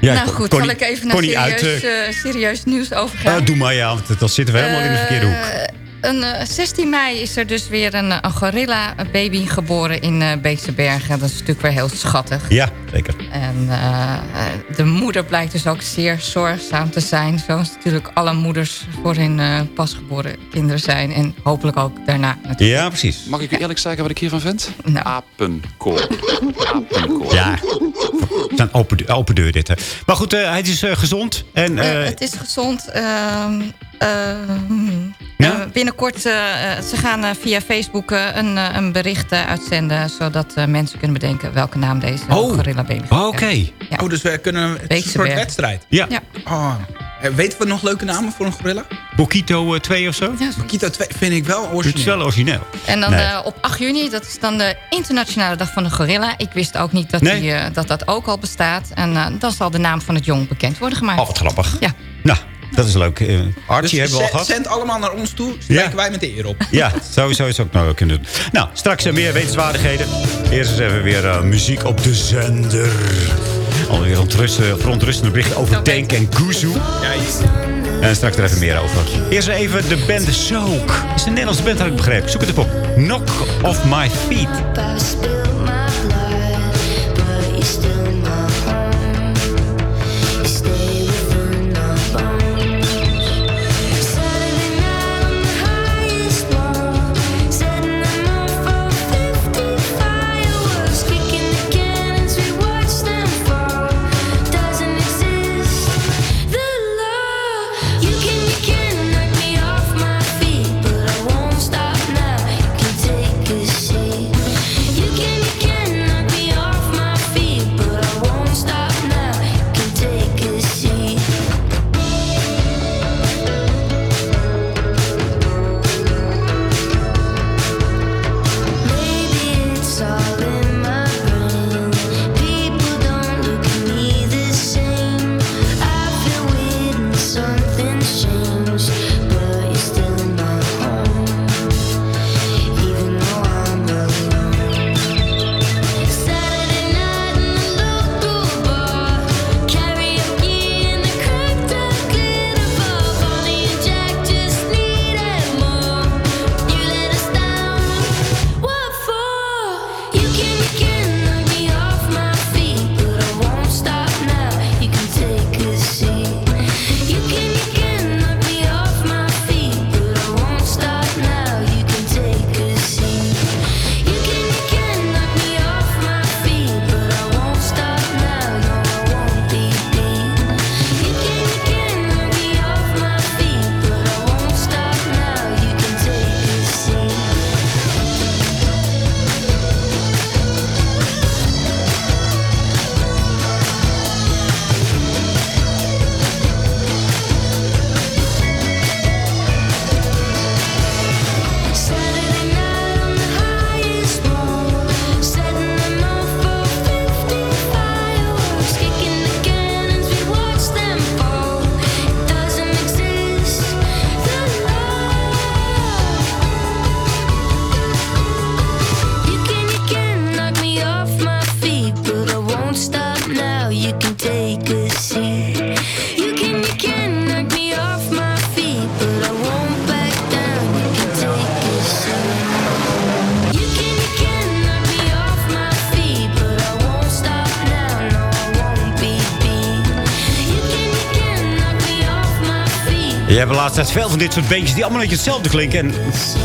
ja, nou goed, zal ik even naar serieus, uit, eh, eh, serieus nieuws overgaan? nou, doe maar ja, want dan zitten we helemaal in de verkeerde hoek. Eh, een, eh, 16 mei is er dus weer een, een gorilla-baby geboren in eh Beekse Bergen. Dat is natuurlijk weer heel schattig. Ja, zeker. En eh, eh, de moeder blijkt dus ook zeer zorgzaam te zijn. Zoals natuurlijk alle moeders voor hun eh, pasgeboren kinderen zijn. En hopelijk ook daarna natuurlijk. Ja, precies. Mag ik u eerlijk zeggen wat ik hiervan vind? Nou. Apenkool. Apenkool. Ja, het is een open, open deur dit. Hè. Maar goed, eh, hij is eh, gezond. En, eh, Eh, het is gezond. Ehm, eh, binnenkort, eh, eh, ze gaan eh, via Facebook een, eh, een bericht uitzenden... zodat eh, mensen kunnen bedenken welke naam deze Oh. gorilla baby Oké. heeft. Oh, dus we kunnen... Het een soort wedstrijd. Ja. Ja. Oh. Weten we nog leuke namen voor een gorilla? Bokito 2 of zo? Bokito 2 vind ik wel origineel. Het is wel origineel. En dan Nee. eh, op 8 juni, dat is dan de internationale dag van de gorilla. Ik wist ook niet dat, Nee. die, eh, dat dat ook al bestaat. En eh, dan zal de naam van het jong bekend worden gemaakt. Oh, wat grappig. Ja. Nou, dat is leuk. Eh, Archie Dus hebben we al gehad. Zend allemaal naar ons toe, strijken wij met de eer op. Ja, sowieso is ook nog kunnen doen. Nou, straks eh, meer wetenswaardigheden. Eerst eens even weer eh, muziek op de zender. Alweer verontrustende, verontrustende berichten over Tank en Kuzu. En straks er even meer over. Eerst even de band Soak. is een Nederlandse band, had ik begrepen. Zoek het op. Knock Off My Feet. Laatste tijd veel van dit soort beentjes die allemaal een beetje hetzelfde klinken. En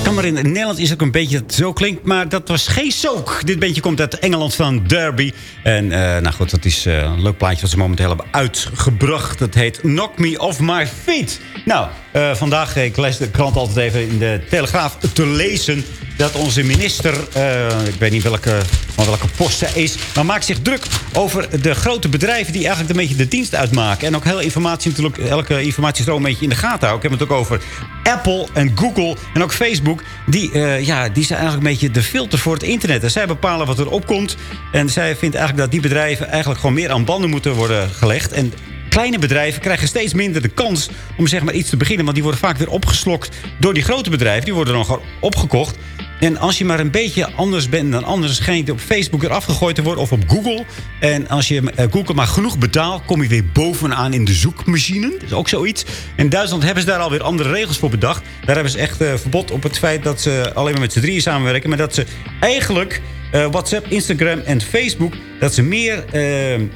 kan maar in, Nederland is ook een beetje dat zo klinkt. Maar dat was geen soak. Dit beentje komt uit Engeland van Derby. En eh, nou goed, dat is eh, een leuk plaatje wat ze momenteel hebben uitgebracht. Dat heet Knock Me Off My Feet. Nou, eh, vandaag, ik lees de krant altijd even in de Telegraaf te lezen... dat onze minister, eh, ik weet niet welke, van welke post zij is... maar maakt zich druk over de grote bedrijven... die eigenlijk een beetje de dienst uitmaken. En ook heel informatie natuurlijk, elke informatiestroom een beetje in de gaten houden. Ik heb het ook over Apple en Google en ook Facebook. Die, eh, ja, die zijn eigenlijk een beetje de filter voor het internet. En zij bepalen wat er opkomt. En zij vindt eigenlijk dat die bedrijven eigenlijk gewoon meer aan banden moeten worden gelegd. En kleine bedrijven krijgen steeds minder de kans om zeg maar iets te beginnen. Want die worden vaak weer opgeslokt door die grote bedrijven. Die worden dan gewoon opgekocht. En als je maar een beetje anders bent dan anderen... schijnt op Facebook eraf gegooid te worden of op Google. En als je eh, Google maar genoeg betaalt... kom je weer bovenaan in de zoekmachine. Dat is ook zoiets. In Duitsland hebben ze daar alweer andere regels voor bedacht. Daar hebben ze echt eh, verbod op het feit dat ze alleen maar met z'n drieën samenwerken. Maar dat ze eigenlijk eh, WhatsApp, Instagram en Facebook... dat ze meer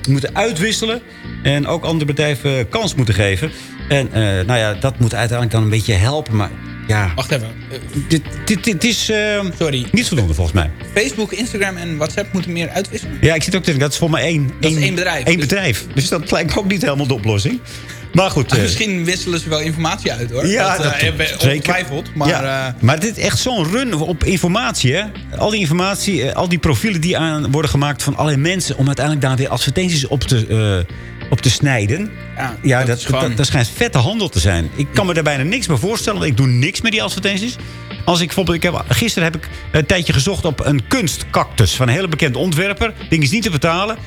moeten uitwisselen. En ook andere bedrijven kans moeten geven. En nou ja, dat moet uiteindelijk dan een beetje helpen. Maar ja... Wacht even. Dit, dit, dit is eh, Sorry. niet voldoende volgens mij. Facebook, Instagram en WhatsApp moeten meer uitwisselen. Ja, ik zit ook te denken, dat is voor mij één, Dat is één bedrijf. één Dus- bedrijf. Dus dat lijkt me ook niet helemaal de oplossing. Maar goed. eh, Misschien wisselen ze wel informatie uit hoor. Ja, dat, dat eh, zeker. ongetwijfeld. Maar ja. maar dit is echt zo'n run op informatie, hè? Al die informatie, al die profielen die aan worden gemaakt van allerlei mensen... om uiteindelijk daar weer advertenties op te, op te snijden. Ja, Ja, dat dat, dat, dat schijnt vette handel te zijn. Ik kan me daar bijna niks bij voorstellen. Ik doe niks met die advertenties. Als ik bijvoorbeeld, ik heb, gisteren heb ik een tijdje gezocht op een kunstcactus... van een hele bekende ontwerper. Ding is niet te betalen.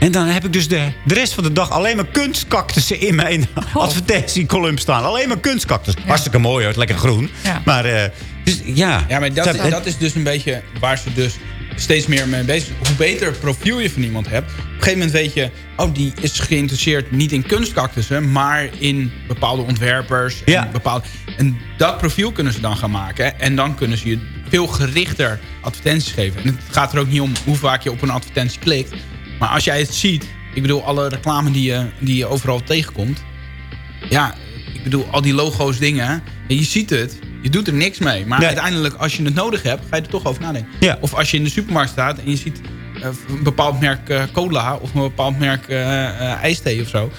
En dan heb ik dus de, de rest van de dag alleen maar kunstcactussen in mijn advertentiecolumn staan. Alleen maar kunstcactus. Hartstikke mooi hoor, lekker groen. Ja. Maar eh, dus, ja. ja, maar dat, dat is dus een beetje waar ze dus steeds meer mee bezig beter profiel je van iemand hebt. Op een gegeven moment weet je... Oh, die is geïnteresseerd niet in kunstcactussen... maar in bepaalde ontwerpers. En, Ja. bepaalde, en dat profiel kunnen ze dan gaan maken. En dan kunnen ze je veel gerichter advertenties geven. En het gaat er ook niet om hoe vaak je op een advertentie klikt. Maar als jij het ziet... Ik bedoel, alle reclame die je, die je overal tegenkomt... Ja, ik bedoel, al die logo's dingen. En je ziet het, je doet er niks mee. Maar Nee. uiteindelijk, als je het nodig hebt, ga je er toch over nadenken. Ja. Of als je in de supermarkt staat en je ziet een bepaald merk eh, cola... of een bepaald merk eh, eh, ijsthee of zo.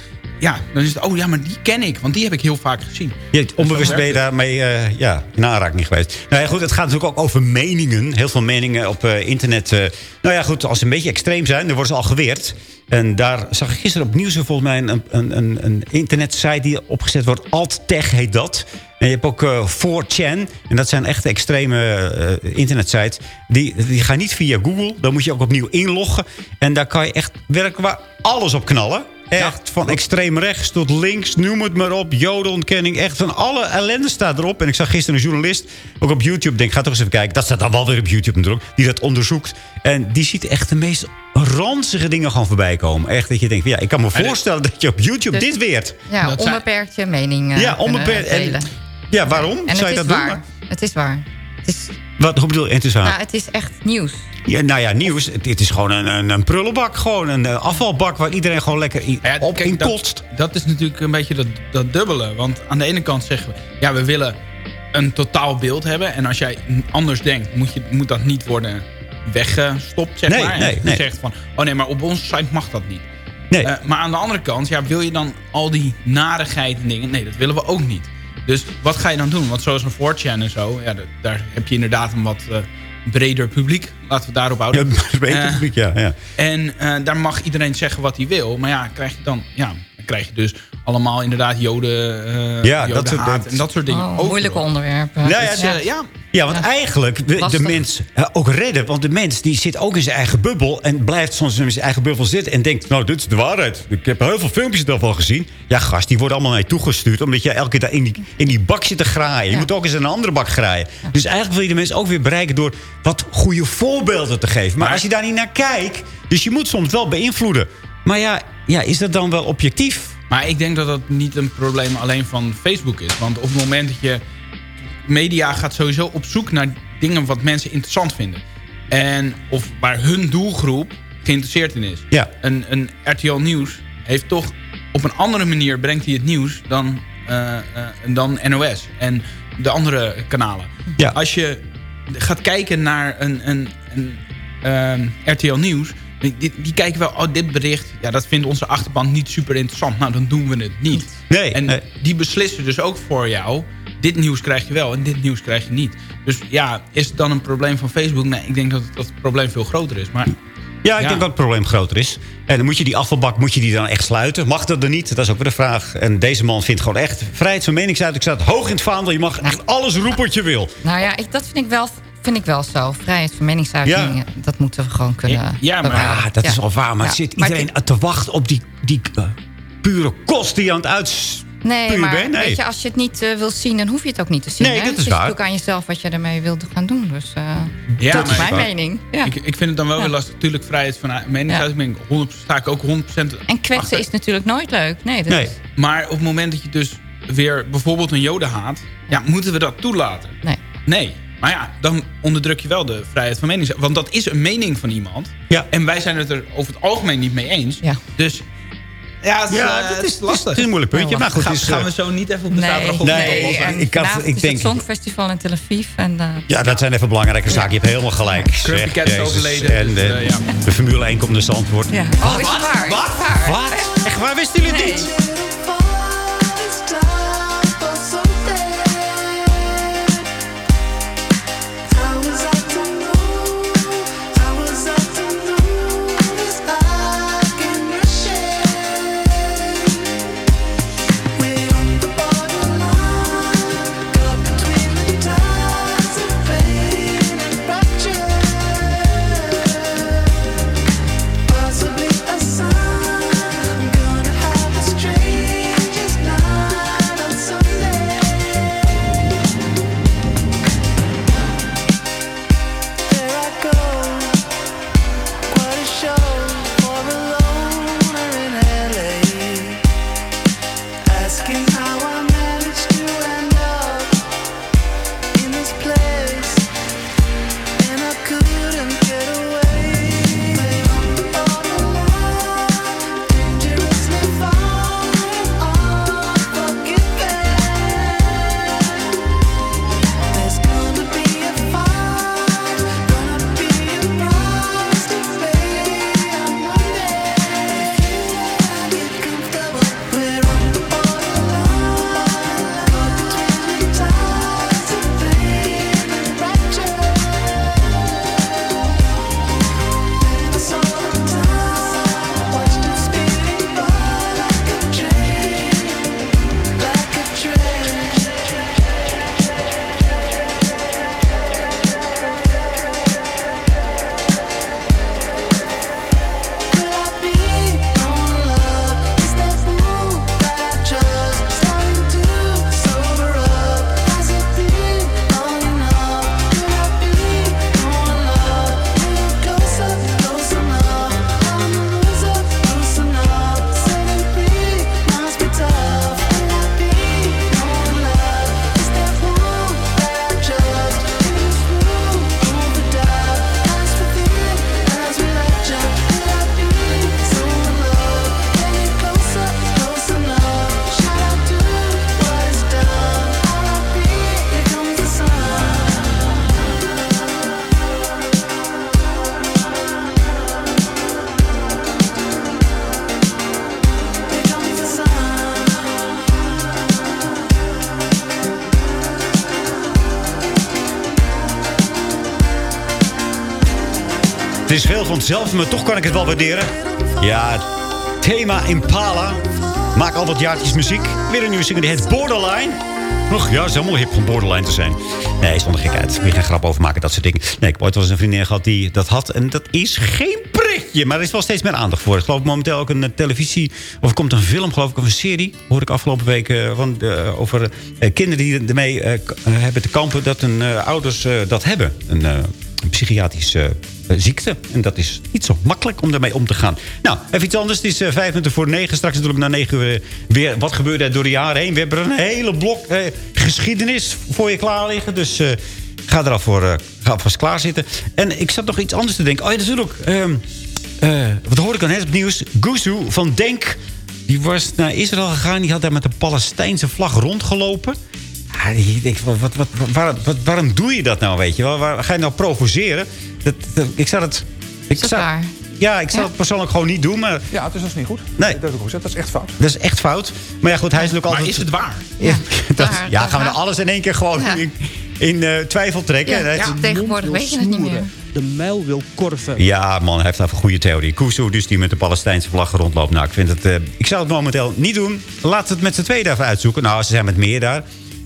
Ja, dan is het, oh ja, maar die ken ik. Want die heb ik heel vaak gezien. Je, onbewust zo ben je daarmee eh, ja, in aanraking geweest. Nou ja, goed, het gaat natuurlijk ook over meningen. Heel veel meningen op eh, internet. eh. nou ja, goed, als ze een beetje extreem zijn, dan worden ze al geweerd. En daar zag ik gisteren op nieuws volgens mij een, een, een, een internetsite die opgezet wordt. AltTech heet dat. En je hebt ook eh 4chan. En dat zijn echt extreme internetsites. Die, die gaan niet via Google. Dan moet je ook opnieuw inloggen. En daar kan je echt werkelijk alles op knallen. Echt, van extreem rechts tot links, noem het maar op. Jodelontkenning, echt van alle ellende staat erop. En ik zag gisteren een journalist, ook op YouTube, denk, ga toch eens even kijken. Dat staat dan wel weer op YouTube natuurlijk, die dat onderzoekt. En die ziet echt de meest ranzige dingen gewoon voorbij komen. Echt dat je denkt, ja, ik kan me voorstellen dat je op YouTube Dus- dit weert. Ja, onbeperkt je mening eh, Ja, onbeperkt. En, delen. ja, waarom En zou het je is dat waar. doen? Het is waar. Het is, Wat, hoe bedoel je? Het is waar. nou, het is echt nieuws. Ja, nou ja, nieuws. Het, het is gewoon een, een, een prullenbak. Gewoon een eh, afvalbak waar iedereen gewoon lekker Ja, op kijk, in dat- kotst. Dat is natuurlijk een beetje dat, dat dubbele. Want aan de ene kant zeggen we... Ja, we willen een totaal beeld hebben. En als jij anders denkt, moet, je, moet dat niet worden weggestopt, zeg Nee, maar. nee, en nee. zegt van... Oh nee, maar op onze site mag dat niet. Nee. Eh, maar aan de andere kant, ja, wil je dan al die narigheid en dingen... Nee, dat willen we ook niet. Dus wat ga je dan doen? Want zoals een 4chan en zo... Ja, da- daar heb je inderdaad een wat eh, breder publiek. Laten we daarop houden. Ja, een beetje Eh, publiek, ja, ja. en eh, daar mag iedereen zeggen wat hij wil. Maar ja, krijg je dan, ja, dan krijg je dus allemaal inderdaad joden, eh Ja, dat soort- dat- en dat soort dingen. Oh, ook moeilijke wel. onderwerpen. Nou ja, Dus, het- eh, ja, Ja, want eigenlijk de, de mens eh, ook redden. Want de mens die zit ook in zijn eigen bubbel. En blijft soms in zijn eigen bubbel zitten. En denkt, nou, dit is de waarheid. Ik heb heel veel filmpjes daarvan gezien. Ja, gast, die worden allemaal naar je toegestuurd. Omdat je elke keer daar in die, in die bak zit te graaien. Je moet ook eens in een andere bak graaien. Dus eigenlijk wil je de mensen ook weer bereiken door wat goede voorbeelden te geven. Maar Maar- als je daar niet naar kijkt. Dus je moet soms wel beïnvloeden. Maar ja, ja is dat dan wel objectief? Maar ik denk dat dat niet een probleem alleen van Facebook is. Want op het moment dat je... Media gaat sowieso op zoek naar dingen wat mensen interessant vinden. En of waar hun doelgroep geïnteresseerd in is. Ja. Een, een RTL Nieuws heeft toch... Op een andere manier brengt hij het nieuws dan eh, eh, dan NOS en de andere kanalen. Als je gaat kijken naar een, een, een ehm, RTL Nieuws... Die, die, die kijken wel, oh, dit bericht, ja, dat vindt onze achterban niet super interessant. Nou, dan doen we het niet. Nee, en die beslissen dus ook voor jou. Dit nieuws krijg je wel en dit nieuws krijg je niet. Dus ja, is het dan een probleem van Facebook? Nee, ik denk dat het, dat het probleem veel groter is. Maar Ja, ik denk dat het probleem groter is. En dan moet je die afvalbak moet je die dan echt sluiten. Mag dat er niet? Dat is ook weer de vraag. En deze man vindt gewoon echt vrijheid van meningsuiting staat hoog in het vaandel. Je mag echt alles roepen wat je wil. Nou ja, ik, dat vind ik, wel, vind ik wel zo. Vrijheid van meningsuiting, dat moeten we gewoon kunnen Ja, bewaren. Ja, dat is Ja. wel waar. Maar Ja. zit Maar iedereen te wachten op die, die eh, pure kost die je aan het uitspuwen Nee, maar bent? Nee. Weet je, als je het niet eh, wil zien, dan hoef je het ook niet te zien. Nee, hè? dat is het is waar. natuurlijk aan jezelf wat je ermee wilt gaan doen. Dus eh, Ja, dat is maar- mijn mening. Ja. ik, ik vind het dan wel Ja. weer lastig. Natuurlijk, vrijheid van meningsuiting ben ik 100, sta ik ook 100% En kwetsen achter. is natuurlijk nooit leuk. Nee, dat Nee, is- maar op het moment dat je dus weer bijvoorbeeld een joden haat... Ja, moeten we dat toelaten? Nee. Nee. Maar ja, dan onderdruk je wel de vrijheid van meningsuiting. Want dat is een mening van iemand. Ja. En wij zijn het er over het algemeen niet mee eens. Ja. Dus ja, het is, Ja, eh, het is- lastig. het is een moeilijk puntje, maar goed, Gaan, is, gaan eh, we zo niet even op de Nee, zaterdag Nee, oplossen. en ik had- ik denk- het Songfestival in Tel Aviv. En, eh, Ja, dat zijn even belangrijke zaken. Je hebt helemaal gelijk. Zeg, Cat is Jezus. overleden, En dus, ja. de Formule 1 komt dus antwoord. ja. Oh, is het waar? Wat? Wat? Echt waar? Wisten jullie het veel van hetzelfde, maar toch kan ik het wel waarderen. Ja, thema Impala. Maak al wat jaartjes muziek. Weer een nieuwe single, die heet Borderline. Och, ja, is helemaal hip van Borderline te zijn. Nee, zonder gekheid. Ik wil geen grap over maken, dat soort dingen. Nee, ik heb ooit wel eens een vriendin gehad die dat had. En dat is geen prikje. Maar er is wel steeds meer aandacht voor. Ik geloof momenteel ook een eh, televisie... Of er komt een film, geloof ik, of een serie. Hoor ik afgelopen week eh, van, eh, over kinderen die ermee hebben te kampen... dat hun ouders dat hebben. Een psychiatrische eh, ziekte. En dat is niet zo makkelijk om daarmee om te gaan. Nou, even iets anders. Het is eh, vijf minuten voor negen. Straks natuurlijk na negen uur weer. Wat gebeurde er door de jaren heen? We hebben een hele blok eh, geschiedenis voor je klaar liggen. Dus eh, ga er al voor, eh, ga alvast klaar zitten. En ik zat nog iets anders te denken. Oh ja, natuurlijk. ehm, eh, wat hoorde ik op het nieuws? Guzu van Denk... Die was naar Israël gegaan. Die had daar met de Palestijnse vlag rondgelopen. Ik denk, wat, wat, wat, waar- wat- waarom doe je dat nou, weet je wel? Waar, ga je nou provoceren? Dat, dat- ik zou het... Ik dat zou, waar? Ja, ik zou het persoonlijk gewoon niet doen, maar Ja, dus dat is niet goed. Nee. Dat heb ik ook gezegd. Dat is echt fout. dat is echt fout. Maar ja, goed, hij is natuurlijk Maar altijd... is het waar? Ja, dat, waar, ja gaan we nou alles in één keer gewoon Ja. in, in eh, twijfel trekken? Ja, ja, tegenwoordig weet je het niet meer. De mijl wil korven. Ja, man, hij heeft daar een goede theorie. Kuzu, dus die met de Palestijnse vlag rondloopt. Nou, ik, vind het, eh, ik zou het momenteel niet doen. Laat het met z'n tweeën even uitzoeken. Nou, ze zijn met meer daar.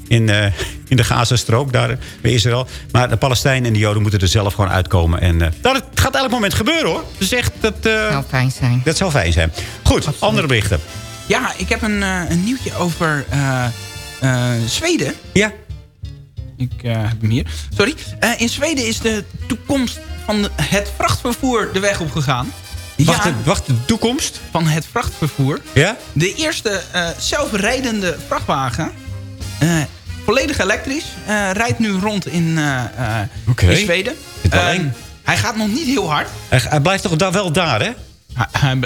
In, eh, in de Gazastrook, daar bij Israël. Maar de Palestijnen en de Joden moeten er zelf gewoon uitkomen. En eh, dat gaat elk moment gebeuren, hoor. Dus echt, dat, eh, zou fijn zijn. dat zou fijn zijn. Goed, andere berichten. Ja, ik heb een, een nieuwtje over eh, eh, Zweden. Ja. Ik heb hem hier. Sorry. Eh, in Zweden is de toekomst van het vrachtvervoer de weg opgegaan. Wacht, Ja, de- wacht, de toekomst? van het vrachtvervoer. Ja? De eerste eh, zelfrijdende vrachtwagen, volledig elektrisch, eh, rijdt nu rond in, eh, eh, in Zweden. Ehm, hij gaat nog niet heel hard. Hij, hij blijft toch daar wel daar, hè?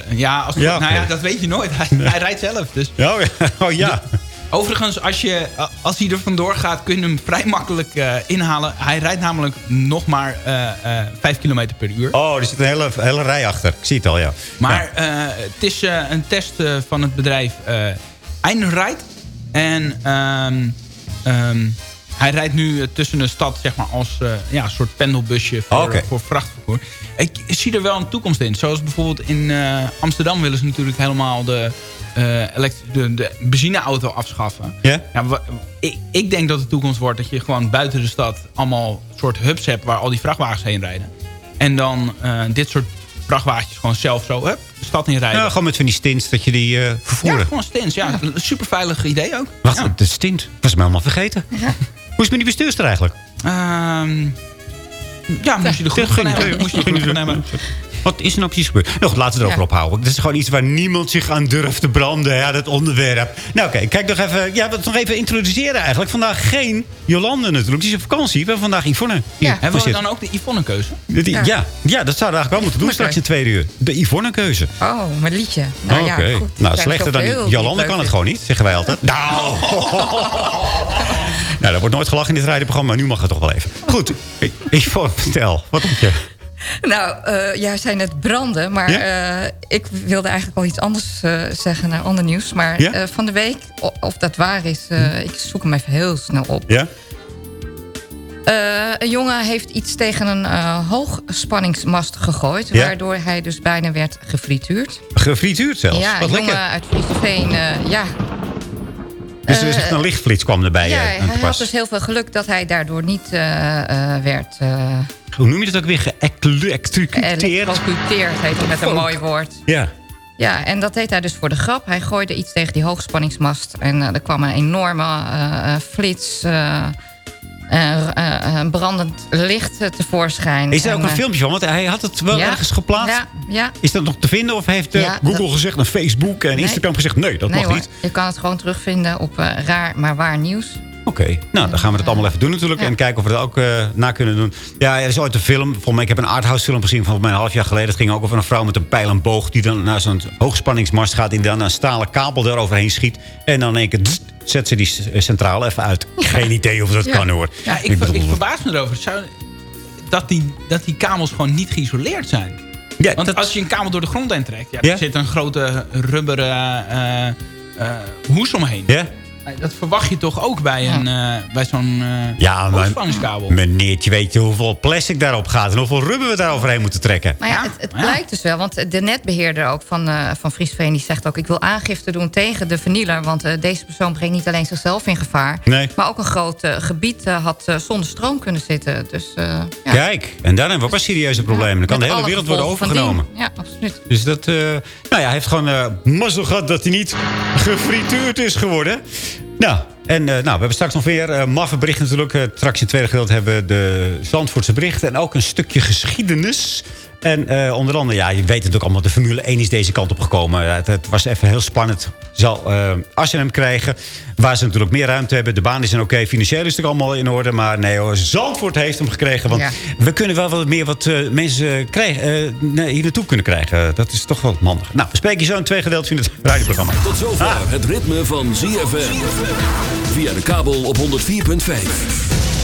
Ja, als, Ja, nou ja, dat weet je nooit. Hij, hij rijdt zelf. Dus. Oh ja. Oh, ja. Overigens, als, je, als hij er vandoor gaat, kun je hem vrij makkelijk eh, inhalen. Hij rijdt namelijk nog maar eh, eh, 5 km per uur. Oh, er zit een hele, hele rij achter. Ik zie het al, ja. Maar eh, het is eh, een test eh, van het bedrijf uh, Einride. En ehm, ehm, hij rijdt nu eh, tussen de stad zeg maar, als eh, ja, een soort pendelbusje voor, Oké. voor vrachtvervoer. Ik zie er wel een toekomst in. Zoals bijvoorbeeld in eh, Amsterdam willen ze natuurlijk helemaal de, elektri- de, de benzineauto afschaffen. Ja? ik, ik denk dat de toekomst wordt dat je gewoon buiten de stad allemaal soort hubs hebt waar al die vrachtwagens heen rijden. En dan dit soort vrachtwagentjes gewoon zelf zo hup, de stad in rijden. Ja, gewoon met van die stints dat je die eh vervoeren. Ja, gewoon stints. Ja, een super veilig idee ook. Wacht, de stint. Was hem helemaal vergeten. Hoe is het met die bestuurster eigenlijk? Ehm, ja, moest je de groep idee. nemen. Moest je de groep van nemen. Wat is er nou precies gebeurd? Nou, goed, laten we het erover ophouden. Dit is gewoon iets waar niemand zich aan durft te branden. Ja, dat onderwerp. Nou, oké. kijk nog even. Ja, we het nog even introduceren eigenlijk. Vandaag geen Jolande natuurlijk. Die is op vakantie. We hebben vandaag Yvonne. hier voor Hebben we dan ook de Yvonne-keuze? Ja. Ja. dat zouden we eigenlijk wel moeten doen straks in tweede uur. De Yvonne-keuze. Oh, mijn liedje. Nou Oké. ja, goed. nou, slechter dan. Jolande kan het gewoon niet, zeggen wij altijd. Nou. nou, er wordt nooit gelachen in dit rijdenprogramma. Maar nu mag het toch wel even. Goed. Yvonne, vertel. Wat moet je? Nou, eh jij zei net branden, maar eh, ik wilde eigenlijk al iets anders eh, zeggen naar ander nieuws. Maar Ja? van de week, of dat waar is, eh, ik zoek hem even heel snel op. Ja? Een jongen heeft iets tegen een hoogspanningsmast gegooid... Ja? waardoor hij dus bijna werd gefrituurd. Gefrituurd zelfs. ja, Wat een lekker. jongen uit Friesveen, eh, ja... Dus er is echt een lichtvliet kwam erbij. ja, eh, hij had dus heel veel geluk dat hij daardoor niet eh, eh, werd... Hoe noem je dat ook weer? Geëlectrocuteerd? elektrocuteerd, heet het met een mooi woord. Ja. Ja, en dat deed hij dus voor de grap. Hij gooide iets tegen die hoogspanningsmast. En er kwam een enorme flits... brandend licht eh, tevoorschijn. Is er ook En, een eh, filmpje van? Want hij had het wel ja, ergens geplaatst. Ja, ja. Is dat nog te vinden? Of heeft eh, Google dat- gezegd en Facebook en Nee. Instagram gezegd... nee, dat nee mag hoor, niet? je kan het gewoon terugvinden op eh, raar maar waar nieuws. Oké, nou dan gaan we dat allemaal even doen natuurlijk. En kijken of we dat ook eh, na kunnen doen. Ja, er is ooit een film. Volgens mij, ik heb een arthouse film gezien van mij een half jaar geleden. Het ging ook over een vrouw met een pijl en boog... die dan naar zo'n hoogspanningsmast gaat... die dan een stalen kabel eroverheen schiet. En dan in één keer zet ze die s- centrale even uit. Geen idee of dat Ja. kan hoor. Ja, ik, bedoel, ik verbaas me erover. Zou, dat, die, dat die kabels gewoon niet geïsoleerd zijn. Ja, Want dat- als je een kabel door de grond heen trekt... Ja, er zit een grote rubberen eh, eh, hoes omheen. Ja? Eh, Dat verwacht je toch ook bij, een, eh, bij zo'n eh Ja, hoogspanningskabel? meneertje, weet je hoeveel plastic daarop gaat... en hoeveel rubber we daar overheen moeten trekken? Maar ja, het, het blijkt dus wel. Want de netbeheerder ook van, eh van Friesveen... die zegt ook, ik wil aangifte doen tegen de vernieler. Want eh, deze persoon brengt niet alleen zichzelf in gevaar... Nee. maar ook een groot gebied had zonder stroom kunnen zitten. Dus eh, ja. Kijk, en daar hebben we ook wel serieuze problemen. Dan kan de hele wereld worden overgenomen. Ja, absoluut. Dus dat, eh, nou ja, hij heeft gewoon eh mazzel gehad dat hij niet gefrituurd is geworden. Nou, en eh, nou, we hebben straks nog weer eh maffe berichten natuurlijk. Straks in tweede gedeelte hebben we de Zandvoortse berichten. En ook een stukje geschiedenis. En eh, onder andere, ja, je weet natuurlijk allemaal, de Formule 1 is deze kant op gekomen. Het, het was even heel spannend. zal eh Arsenham krijgen. Waar ze natuurlijk meer ruimte hebben. De baan is dan oké. Financieel is het ook allemaal in orde. Maar nee hoor, Zandvoort heeft hem gekregen. Want Ja. we kunnen wel wat meer wat eh, mensen krijgen, eh, hier naartoe kunnen krijgen. Dat is toch wel handig. Nou, bespreek je zo in twee gedeeltes van het radioprogramma. Tot zover het ritme van ZFM. Via de kabel op 104.5.